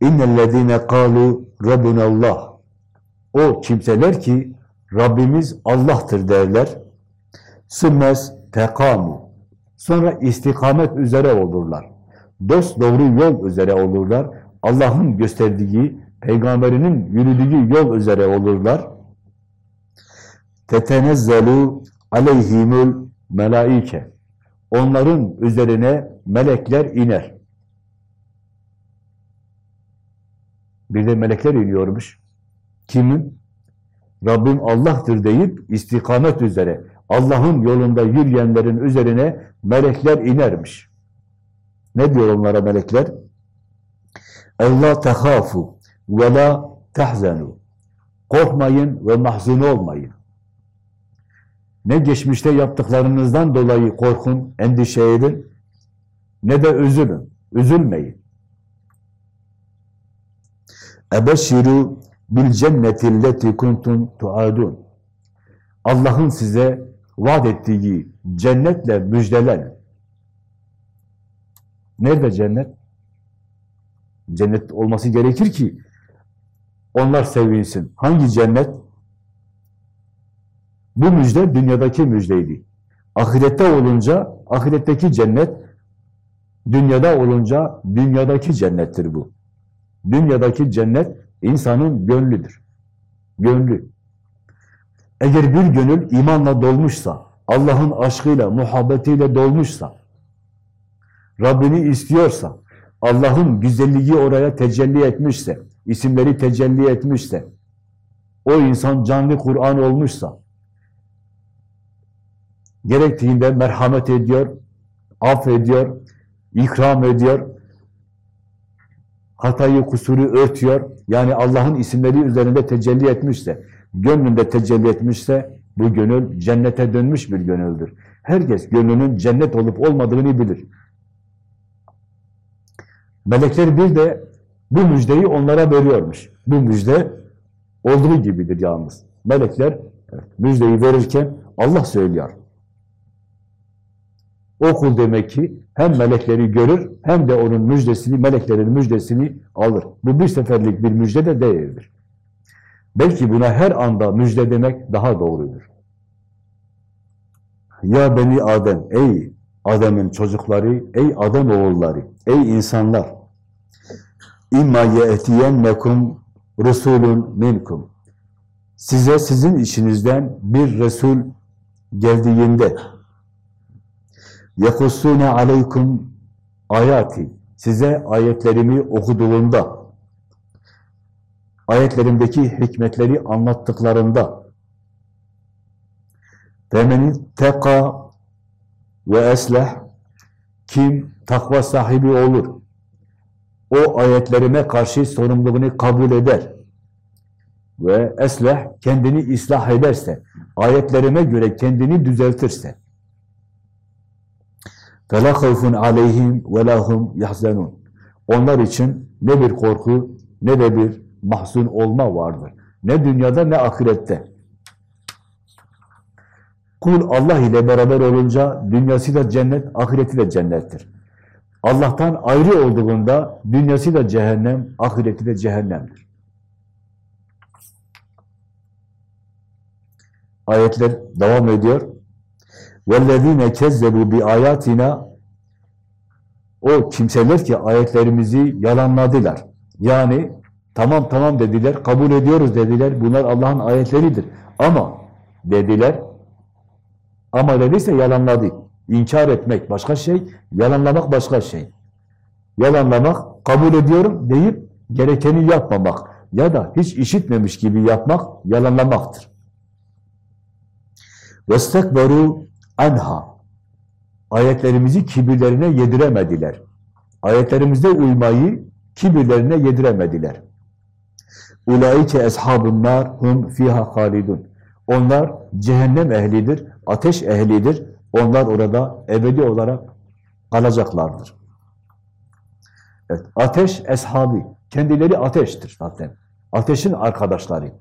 İnnellezîne kâlu Rabbunallah O kimseler ki Rabbimiz Allah'tır derler. Sümmes tekamu. Sonra istikamet üzere olurlar. Dost doğru yol üzere olurlar. Allah'ın gösterdiği, peygamberinin yürüdüğü yol üzere olurlar. Tetenezzelu aleyhimül melaike. Onların üzerine melekler iner. Bir de melekler iniyormuş. Kimin? Rabbim Allah'tır deyip istikamet üzere, Allah'ın yolunda yürüyenlerin üzerine melekler inermiş. Ne diyor onlara melekler? Allah tehafu ve la tehzenu. Korkmayın ve mahzun olmayın. Ne geçmişte yaptıklarınızdan dolayı korkun, endişe edin, ne de üzülün, üzülmeyin. Ebeşşiru bil cenneti lleti kuntum tuadun. Allah'ın size vaat ettiği cennetle müjdelen. Nerede cennet? Cennet olması gerekir ki onlar sevinsin. Hangi cennet? Bu müjde dünyadaki müjdeydi. Ahirette olunca ahiretteki cennet, dünyada olunca dünyadaki cennettir bu. Dünyadaki cennet insanın gönlüdür. Gönlü. Eğer bir gönül imanla dolmuşsa, Allah'ın aşkıyla, muhabbetiyle dolmuşsa, Rabbini istiyorsa, Allah'ın güzelliği oraya tecelli etmişse, isimleri tecelli etmişse, o insan canlı Kur'an olmuşsa, gerektiğinde merhamet ediyor, affediyor, ikram ediyor, hatayı, kusuru örtüyor, yani Allah'ın isimleri üzerinde tecelli etmişse, gönlünde tecelli etmişse, bu gönül cennete dönmüş bir gönüldür. Herkes gönlünün cennet olup olmadığını bilir. Melekler bir de bu müjdeyi onlara veriyormuş. Bu müjde olduğu gibidir yalnız. Melekler müjdeyi verirken Allah söylüyor. O kul demek ki hem melekleri görür hem de onun müjdesini, meleklerin müjdesini alır. Bu bir seferlik bir müjde de değildir. Belki buna her anda müjde demek daha doğrudur. Ya beni Adem, ey Adem'in çocukları, ey Adem oğulları, ey insanlar. İmma ye'tiyennekum rusulun minkum. Size sizin işinizden bir Resul geldiğinde yekussune aleykum ayati size ayetlerimi okuduğunda ayetlerimdeki hikmetleri anlattıklarında femeni teka ve esleh kim takva sahibi olur o ayetlerime karşı sorumluluğunu kabul eder ve esleh kendini ıslah ederse ayetlerime göre kendini düzeltirse فَلَا خَوْفٌ عَلَيْهِمْ وَلَا هُمْ يَحْزَنُونَ Onlar için ne bir korku ne de bir mahzun olma vardır. Ne dünyada ne ahirette. Kul Allah ile beraber olunca dünyası da cennet, ahireti de cennettir. Allah'tan ayrı olduğunda dünyası da cehennem, ahireti de cehennemdir. Ayetler devam ediyor. وَالَّذ۪ينَ كَذَّبُوا بِآيَاتِنَا O kimseler ki ayetlerimizi yalanladılar. Yani tamam tamam dediler, kabul ediyoruz dediler. Bunlar Allah'ın ayetleridir. Ama dediler, ama dediyse yalanladı. İnkar etmek başka şey, yalanlamak başka şey. Yalanlamak, kabul ediyorum deyip gerekeni yapmamak ya da hiç işitmemiş gibi yapmak yalanlamaktır. وَاسْتَكْبَرُوا anha. Ayetlerimizi kibirlerine yediremediler. Ayetlerimizde uymayı kibirlerine yediremediler. Ulaike eshabun nar hum fiha halidun. Onlar cehennem ehlidir, ateş ehlidir. Onlar orada ebedi olarak kalacaklardır. Evet, ateş eshabi. Kendileri ateştir zaten. Ateşin arkadaşları.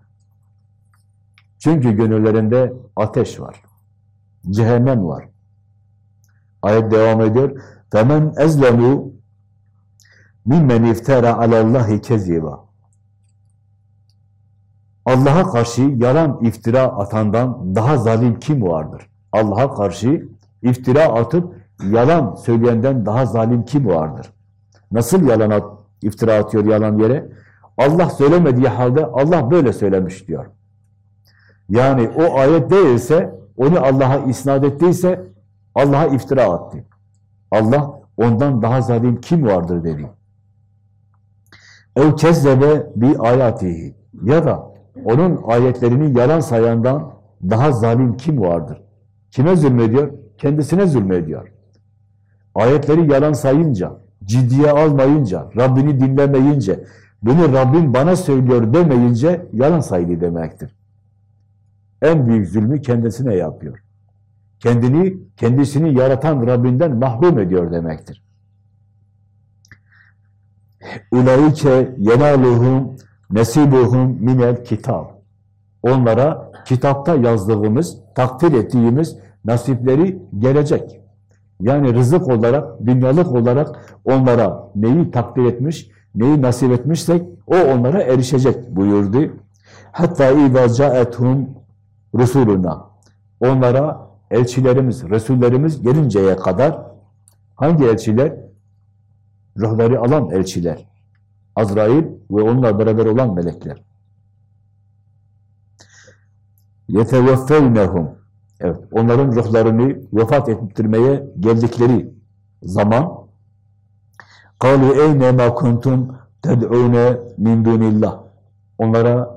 Çünkü gönüllerinde ateş var cehennem var. Ayet devam ediyor. فَمَنْ اَزْلَمُوا مِمَّنْ اِفْتَرَ عَلَى اللّٰهِ كَذِيبًا Allah'a karşı yalan iftira atandan daha zalim kim vardır? Allah'a karşı iftira atıp yalan söyleyenden daha zalim kim vardır? Nasıl yalan at, iftira atıyor yalan yere? Allah söylemediği halde Allah böyle söylemiş diyor. Yani o ayet değilse, onu Allah'a isnat ettiyse Allah'a iftira attı. Allah ondan daha zalim kim vardır dedi. Ev kezzebe bir ayatihi ya da onun ayetlerini yalan sayandan daha zalim kim vardır? Kime zulmediyor? Kendisine zulmediyor. Ayetleri yalan sayınca, ciddiye almayınca, Rabbini dinlemeyince, bunu Rabbim bana söylüyor demeyince yalan saydı demektir En büyük zulmü kendisine yapıyor. Kendini, kendisini yaratan Rabbinden mahrum ediyor demektir. Ulaike yenaluhum nesibuhum minel kitab. Onlara kitapta yazdığımız, takdir ettiğimiz nasipleri gelecek. Yani rızık olarak, dünyalık olarak onlara neyi takdir etmiş, neyi nasip etmişsek o onlara erişecek buyurdu. Hatta اِذَا جَاءَتْهُمْ rusuluna. Onlara elçilerimiz, resullerimiz gelinceye kadar hangi elçiler? Ruhları alan elçiler. Azrail ve onunla beraber olan melekler. يَتَوَفَّوْنَهُمْ Evet, onların ruhlarını vefat ettirmeye geldikleri zaman قَالُوا اَيْنَ مَا كُنْتُمْ تَدْعُونَ مِنْ دُونِ اللّٰهِ Onlara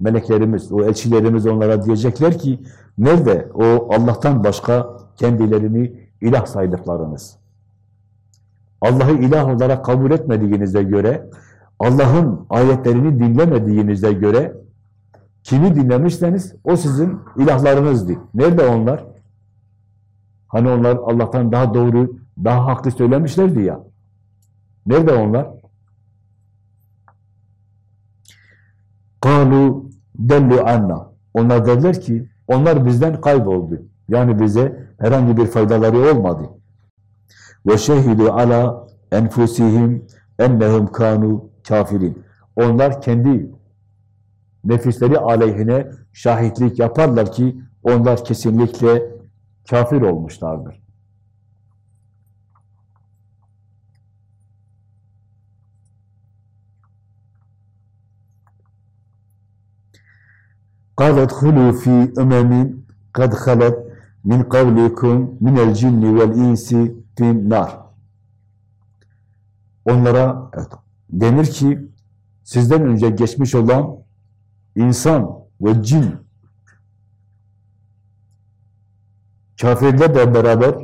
meleklerimiz, o elçilerimiz onlara diyecekler ki nerede o Allah'tan başka kendilerini ilah saydıklarınız? Allah'ı ilah olarak kabul etmediğinize göre, Allah'ın ayetlerini dinlemediğinize göre kimi dinlemişseniz o sizin ilahlarınızdı. Nerede onlar? Hani onlar Allah'tan daha doğru, daha haklı söylemişlerdi ya. Nerede onlar? قَالُوا dellu anna. Onlar derler ki onlar bizden kayboldu. Yani bize herhangi bir faydaları olmadı. Ve şehidu ala enfusihim ennehum kanu kafirin. Onlar kendi nefisleri aleyhine şahitlik yaparlar ki onlar kesinlikle kafir olmuşlardır. قَالَ ادْخُلُوا ف۪ي اُمَمٍ قَدْ خَلَتْ مِنْ قَوْلِكُمْ مِنَ الْجِنِّ وَالْاِنْسِ فِي النَّارِ Onlara evet, denir ki, sizden önce geçmiş olan insan ve cin kafirlerle beraber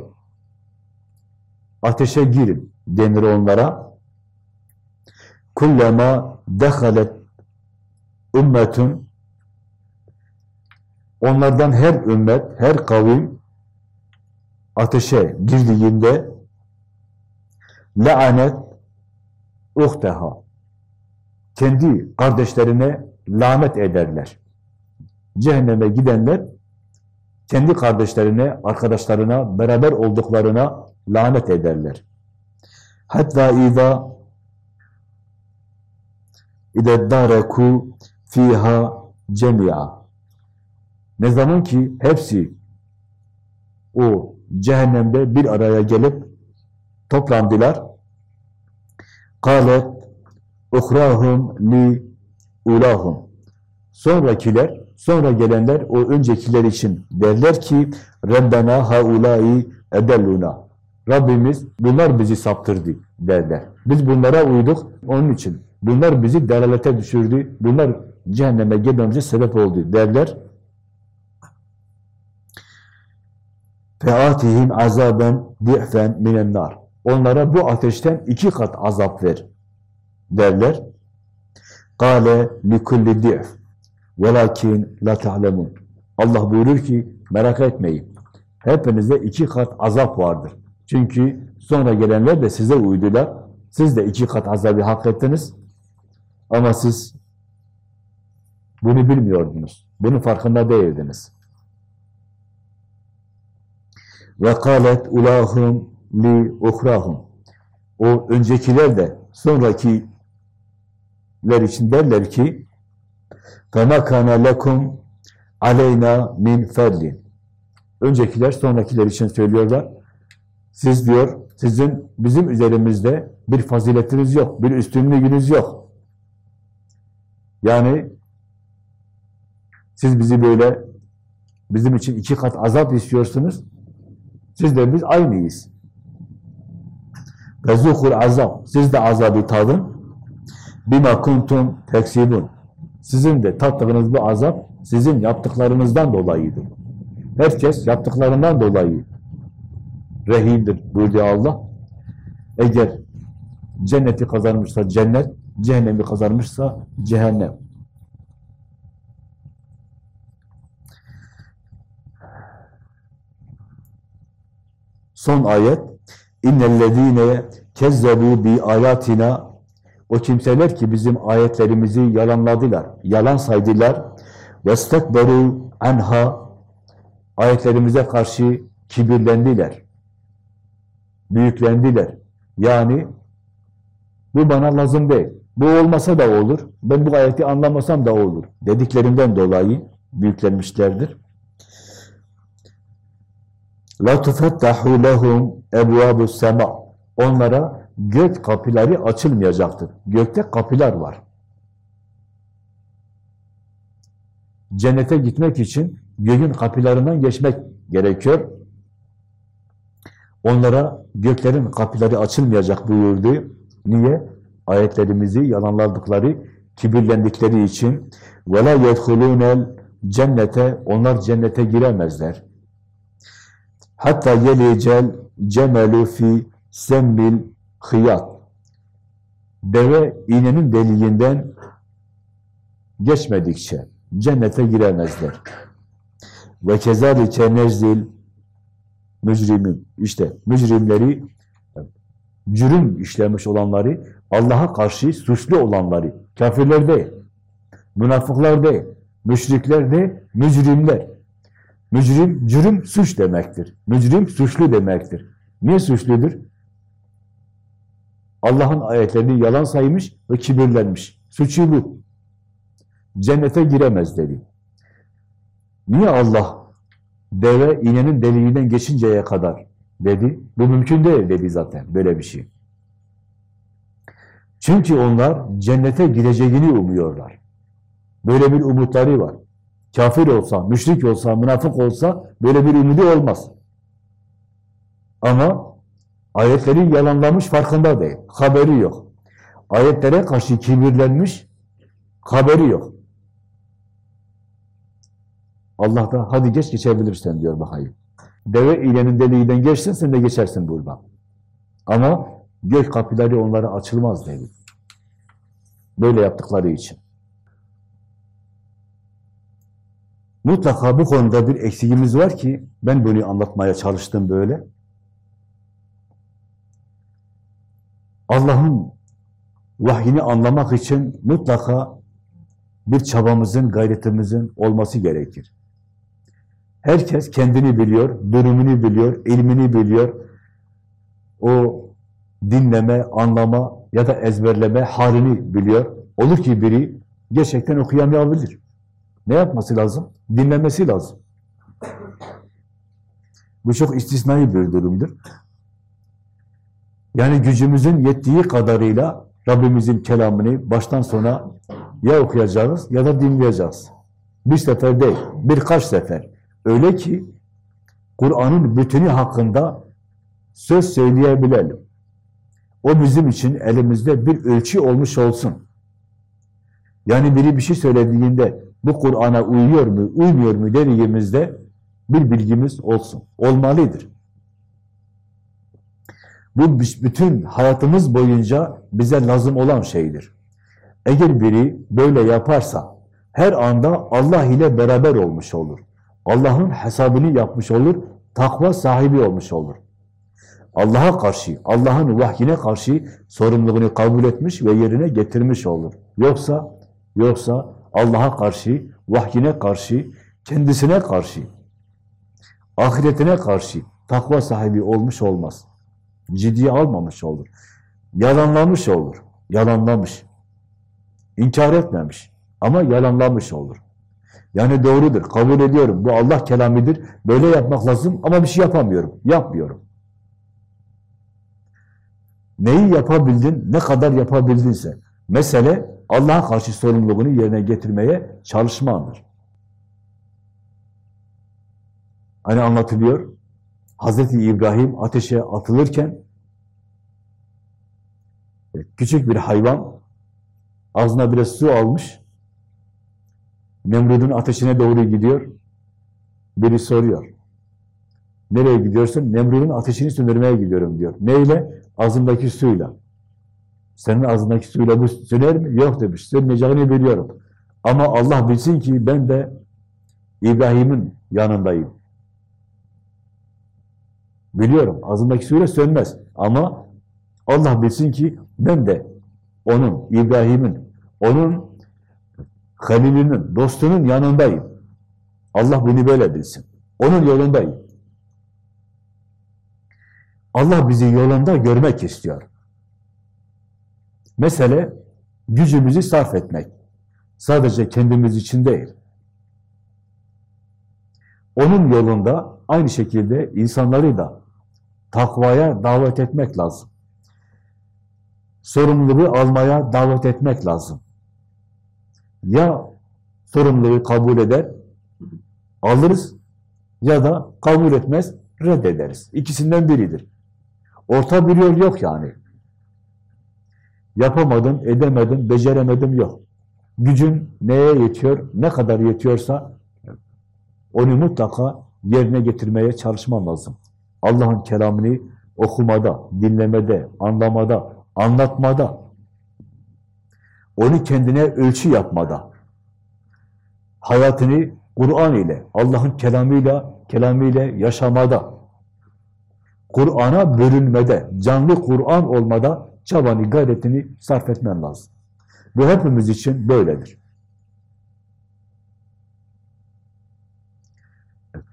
ateşe girin denir onlara. Kullama dehalet ümmetun Onlardan her ümmet, her kavim ateşe girdiğinde laanet uhteha kendi kardeşlerine lanet ederler. Cehenneme gidenler kendi kardeşlerine, arkadaşlarına, beraber olduklarına lanet ederler. Hatta iza idaddaraku fiha cemi'a ne zaman ki hepsi o cehennemde bir araya gelip toplandılar. Kalet uhrahum li ulahum. Sonrakiler, sonra gelenler o öncekiler için derler ki Rabbena haulai edelluna. Rabbimiz bunlar bizi saptırdı derler. Biz bunlara uyduk onun için. Bunlar bizi delalete düşürdü. Bunlar cehenneme girmemize sebep oldu derler. فَاَتِهِمْ azaben di'fen minen nar. Onlara bu ateşten iki kat azap ver derler. Kale likulli di'f velakin la ta'lemun. Allah buyurur ki merak etmeyin. Hepinize iki kat azap vardır. Çünkü sonra gelenler de size uydular. Siz de iki kat azabı hak ettiniz. Ama siz bunu bilmiyordunuz. Bunun farkında değildiniz. Ve kâlet ulahum li uhrahum. O öncekiler de sonrakiler için derler ki فَمَا كَانَ لَكُمْ aleyna min ferdin. Öncekiler sonrakiler için söylüyorlar. Siz diyor, sizin bizim üzerimizde bir faziletiniz yok, bir üstünlüğünüz yok. Yani siz bizi böyle bizim için iki kat azap istiyorsunuz. Siz de biz aynıyız. Vezukul azap. Siz de azabı tadın. Bima kuntum teksibun. Sizin de tattığınız bu azap sizin yaptıklarınızdan dolayıdır. Herkes yaptıklarından dolayı rehindir buyurdu Allah. Eğer cenneti kazanmışsa cennet, cehennemi kazanmışsa cehennem. Son ayet innellezinekezzebu bi ayatina o kimseler ki bizim ayetlerimizi yalanladılar, yalan saydılar ve stekberu anha ayetlerimize karşı kibirlendiler, büyüklendiler. Yani bu bana lazım değil. Bu olmasa da olur. Ben bu ayeti anlamasam da olur. Dediklerinden dolayı büyüklenmişlerdir. La tufettahu lehum ebvabus sema. Onlara gök kapıları açılmayacaktır. Gökte kapılar var. Cennete gitmek için göğün kapılarından geçmek gerekiyor. Onlara göklerin kapıları açılmayacak buyurdu. Niye? Ayetlerimizi yalanladıkları, kibirlendikleri için وَلَا يَدْخُلُونَ cennete Onlar cennete giremezler. Hatta yelicel cemelu fi semmil hıyat. Deve iğnenin deliğinden geçmedikçe cennete giremezler. Ve kezalike nezil mücrimin. İşte mücrimleri cürüm işlemiş olanları, Allah'a karşı suçlu olanları, kafirler değil, münafıklar değil, müşrikler değil, mücrimler. Mücrim, cürüm suç demektir. Mücrim suçlu demektir. Niye suçludur? Allah'ın ayetlerini yalan saymış ve kibirlenmiş. Suçu bu. Cennete giremez dedi. Niye Allah deve iğnenin deliğinden geçinceye kadar dedi? Bu mümkün değil dedi zaten böyle bir şey. Çünkü onlar cennete gireceğini umuyorlar. Böyle bir umutları var. Kafir olsa, müşrik olsa, münafık olsa böyle bir umudu olmaz. Ama ayetleri yalanlamış farkında değil. Haberi yok. Ayetlere karşı kibirlenmiş, haberi yok. Allah da hadi geç geçebilirsen diyor bakayım. Deve iğnenin deliğinden geçsin sen de geçersin buradan. Ama gök kapıları onlara açılmaz dedi. Böyle yaptıkları için. Mutlaka bu konuda bir eksigimiz var ki ben bunu anlatmaya çalıştım böyle. Allah'ın vahyini anlamak için mutlaka bir çabamızın, gayretimizin olması gerekir. Herkes kendini biliyor, durumunu biliyor, ilmini biliyor. O dinleme, anlama ya da ezberleme halini biliyor. Olur ki biri gerçekten okuyamayabilir. Ne yapması lazım? Dinlemesi lazım. Bu çok istisnai bir durumdur. Yani gücümüzün yettiği kadarıyla Rabbimizin kelamını baştan sona ya okuyacağız ya da dinleyeceğiz. Bir sefer değil, birkaç sefer. Öyle ki Kur'an'ın bütünü hakkında söz söyleyebilelim. O bizim için elimizde bir ölçü olmuş olsun. Yani biri bir şey söylediğinde bu Kur'an'a uyuyor mu, uymuyor mu dediğimizde bir bilgimiz olsun. Olmalıdır. Bu bütün hayatımız boyunca bize lazım olan şeydir. Eğer biri böyle yaparsa her anda Allah ile beraber olmuş olur. Allah'ın hesabını yapmış olur, takva sahibi olmuş olur. Allah'a karşı, Allah'ın vahyine karşı sorumluluğunu kabul etmiş ve yerine getirmiş olur. Yoksa, yoksa Allah'a karşı, vahyine karşı, kendisine karşı, ahiretine karşı takva sahibi olmuş olmaz. Ciddiye almamış olur. Yalanlamış olur. Yalanlamış. İnkar etmemiş. Ama yalanlamış olur. Yani doğrudur, kabul ediyorum. Bu Allah kelamidir. Böyle yapmak lazım ama bir şey yapamıyorum. Yapmıyorum. Neyi yapabildin, ne kadar yapabildinse. Mesele Allah'a karşı sorumluluğunu yerine getirmeye çalışmandır. Hani anlatılıyor, Hazreti İbrahim ateşe atılırken küçük bir hayvan ağzına biraz su almış, Nemrud'un ateşine doğru gidiyor. Biri soruyor. Nereye gidiyorsun? Nemrud'un ateşini söndürmeye gidiyorum diyor. Neyle? Ağzımdaki suyla. Senin ağzındaki suyla bu söner mi? Yok demiş. Sönmeyeceğini biliyorum. Ama Allah bilsin ki ben de İbrahim'in yanındayım. Biliyorum. Ağzımdaki suyla sönmez. Ama Allah bilsin ki ben de onun, İbrahim'in, onun Halilinin, dostunun yanındayım. Allah beni böyle bilsin. Onun yolundayım. Allah bizi yolunda görmek istiyor. Mesele gücümüzü sarf etmek. Sadece kendimiz için değil. Onun yolunda aynı şekilde insanları da takvaya davet etmek lazım. Sorumluluğu almaya davet etmek lazım. Ya sorumluluğu kabul eder, alırız ya da kabul etmez, reddederiz. İkisinden biridir. Orta bir yol yok yani. Yapamadım, edemedim, beceremedim yok. Gücün neye yetiyor, ne kadar yetiyorsa onu mutlaka yerine getirmeye çalışman lazım. Allah'ın kelamını okumada, dinlemede, anlamada, anlatmada, onu kendine ölçü yapmada, hayatını Kur'an ile, Allah'ın kelamıyla, kelamıyla yaşamada, Kur'an'a bölünmede, canlı Kur'an olmada çabanı, gayretini sarf etmen lazım. Bu hepimiz için böyledir.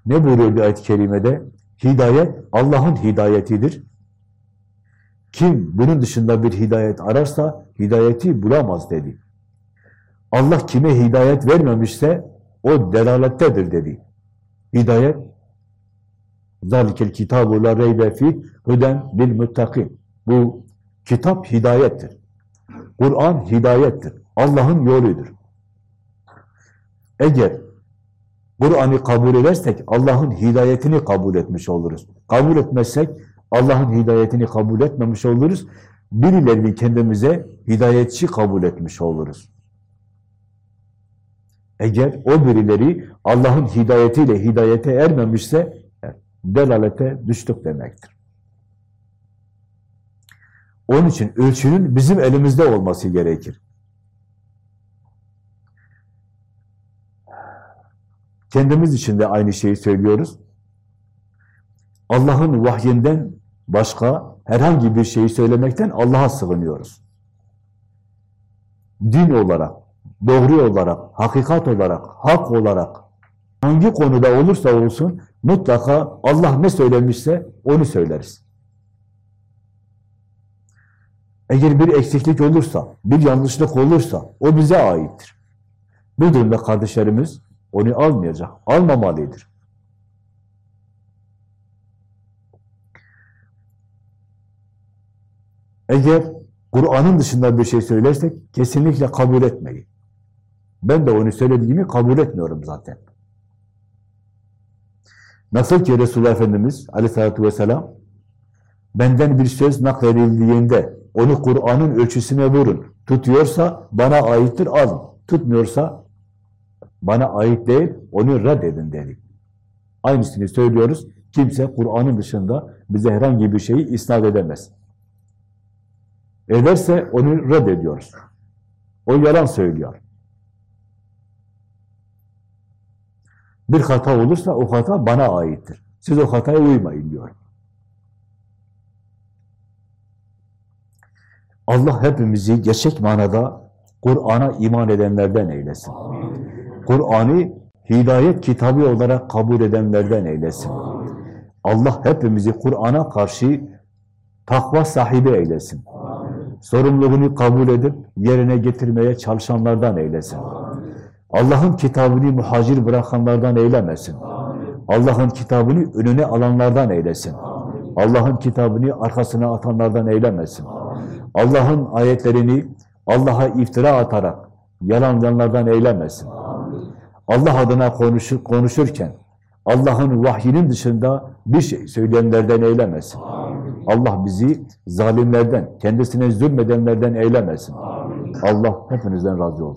Ne buyuruyor bir ayet-i kerimede? Hidayet Allah'ın hidayetidir. Kim bunun dışında bir hidayet ararsa hidayeti bulamaz dedi. Allah kime hidayet vermemişse o delalettedir dedi. Hidayet zalikel kitabu la reybe fi huden bil muttakin. Bu kitap hidayettir. Kur'an hidayettir. Allah'ın yoludur. Eğer Kur'an'ı kabul edersek Allah'ın hidayetini kabul etmiş oluruz. Kabul etmezsek Allah'ın hidayetini kabul etmemiş oluruz. Birilerini kendimize hidayetçi kabul etmiş oluruz. Eğer o birileri Allah'ın hidayetiyle hidayete ermemişse delalete düştük demektir. Onun için ölçünün bizim elimizde olması gerekir. Kendimiz için de aynı şeyi söylüyoruz. Allah'ın vahyinden başka herhangi bir şeyi söylemekten Allah'a sığınıyoruz. Din olarak, doğru olarak, hakikat olarak, hak olarak hangi konuda olursa olsun mutlaka Allah ne söylemişse onu söyleriz. Eğer bir eksiklik olursa, bir yanlışlık olursa o bize aittir. Bu durumda kardeşlerimiz onu almayacak, almamalıdır. Eğer Kur'an'ın dışında bir şey söylersek kesinlikle kabul etmeyin. Ben de onu söylediğimi kabul etmiyorum zaten. Nasıl ki Resulullah Efendimiz aleyhissalatü vesselam benden bir söz nakledildiğinde onu Kur'an'ın ölçüsüne vurun. Tutuyorsa bana aittir alın. Tutmuyorsa bana ait değil onu reddedin dedi. Aynısını söylüyoruz. Kimse Kur'an'ın dışında bize herhangi bir şeyi isnat edemez. Ederse onu reddediyoruz. O yalan söylüyor. Bir hata olursa o hata bana aittir. Siz o hataya uymayın diyor. Allah hepimizi gerçek manada Kur'an'a iman edenlerden eylesin. Kur'an'ı hidayet kitabı olarak kabul edenlerden eylesin. Allah hepimizi Kur'an'a karşı takva sahibi eylesin sorumluluğunu kabul edip yerine getirmeye çalışanlardan eylesin. Allah'ın kitabını muhacir bırakanlardan eylemesin. Allah'ın kitabını önüne alanlardan eylesin. Allah'ın kitabını arkasına atanlardan eylemesin. Allah'ın ayetlerini Allah'a iftira atarak yalanlayanlardan eylemesin. Allah adına konuşur, konuşurken Allah'ın vahyinin dışında bir şey söyleyenlerden eylemesin. Allah bizi zalimlerden, kendisine zulmedenlerden eylemesin. Allah hepinizden razı olsun.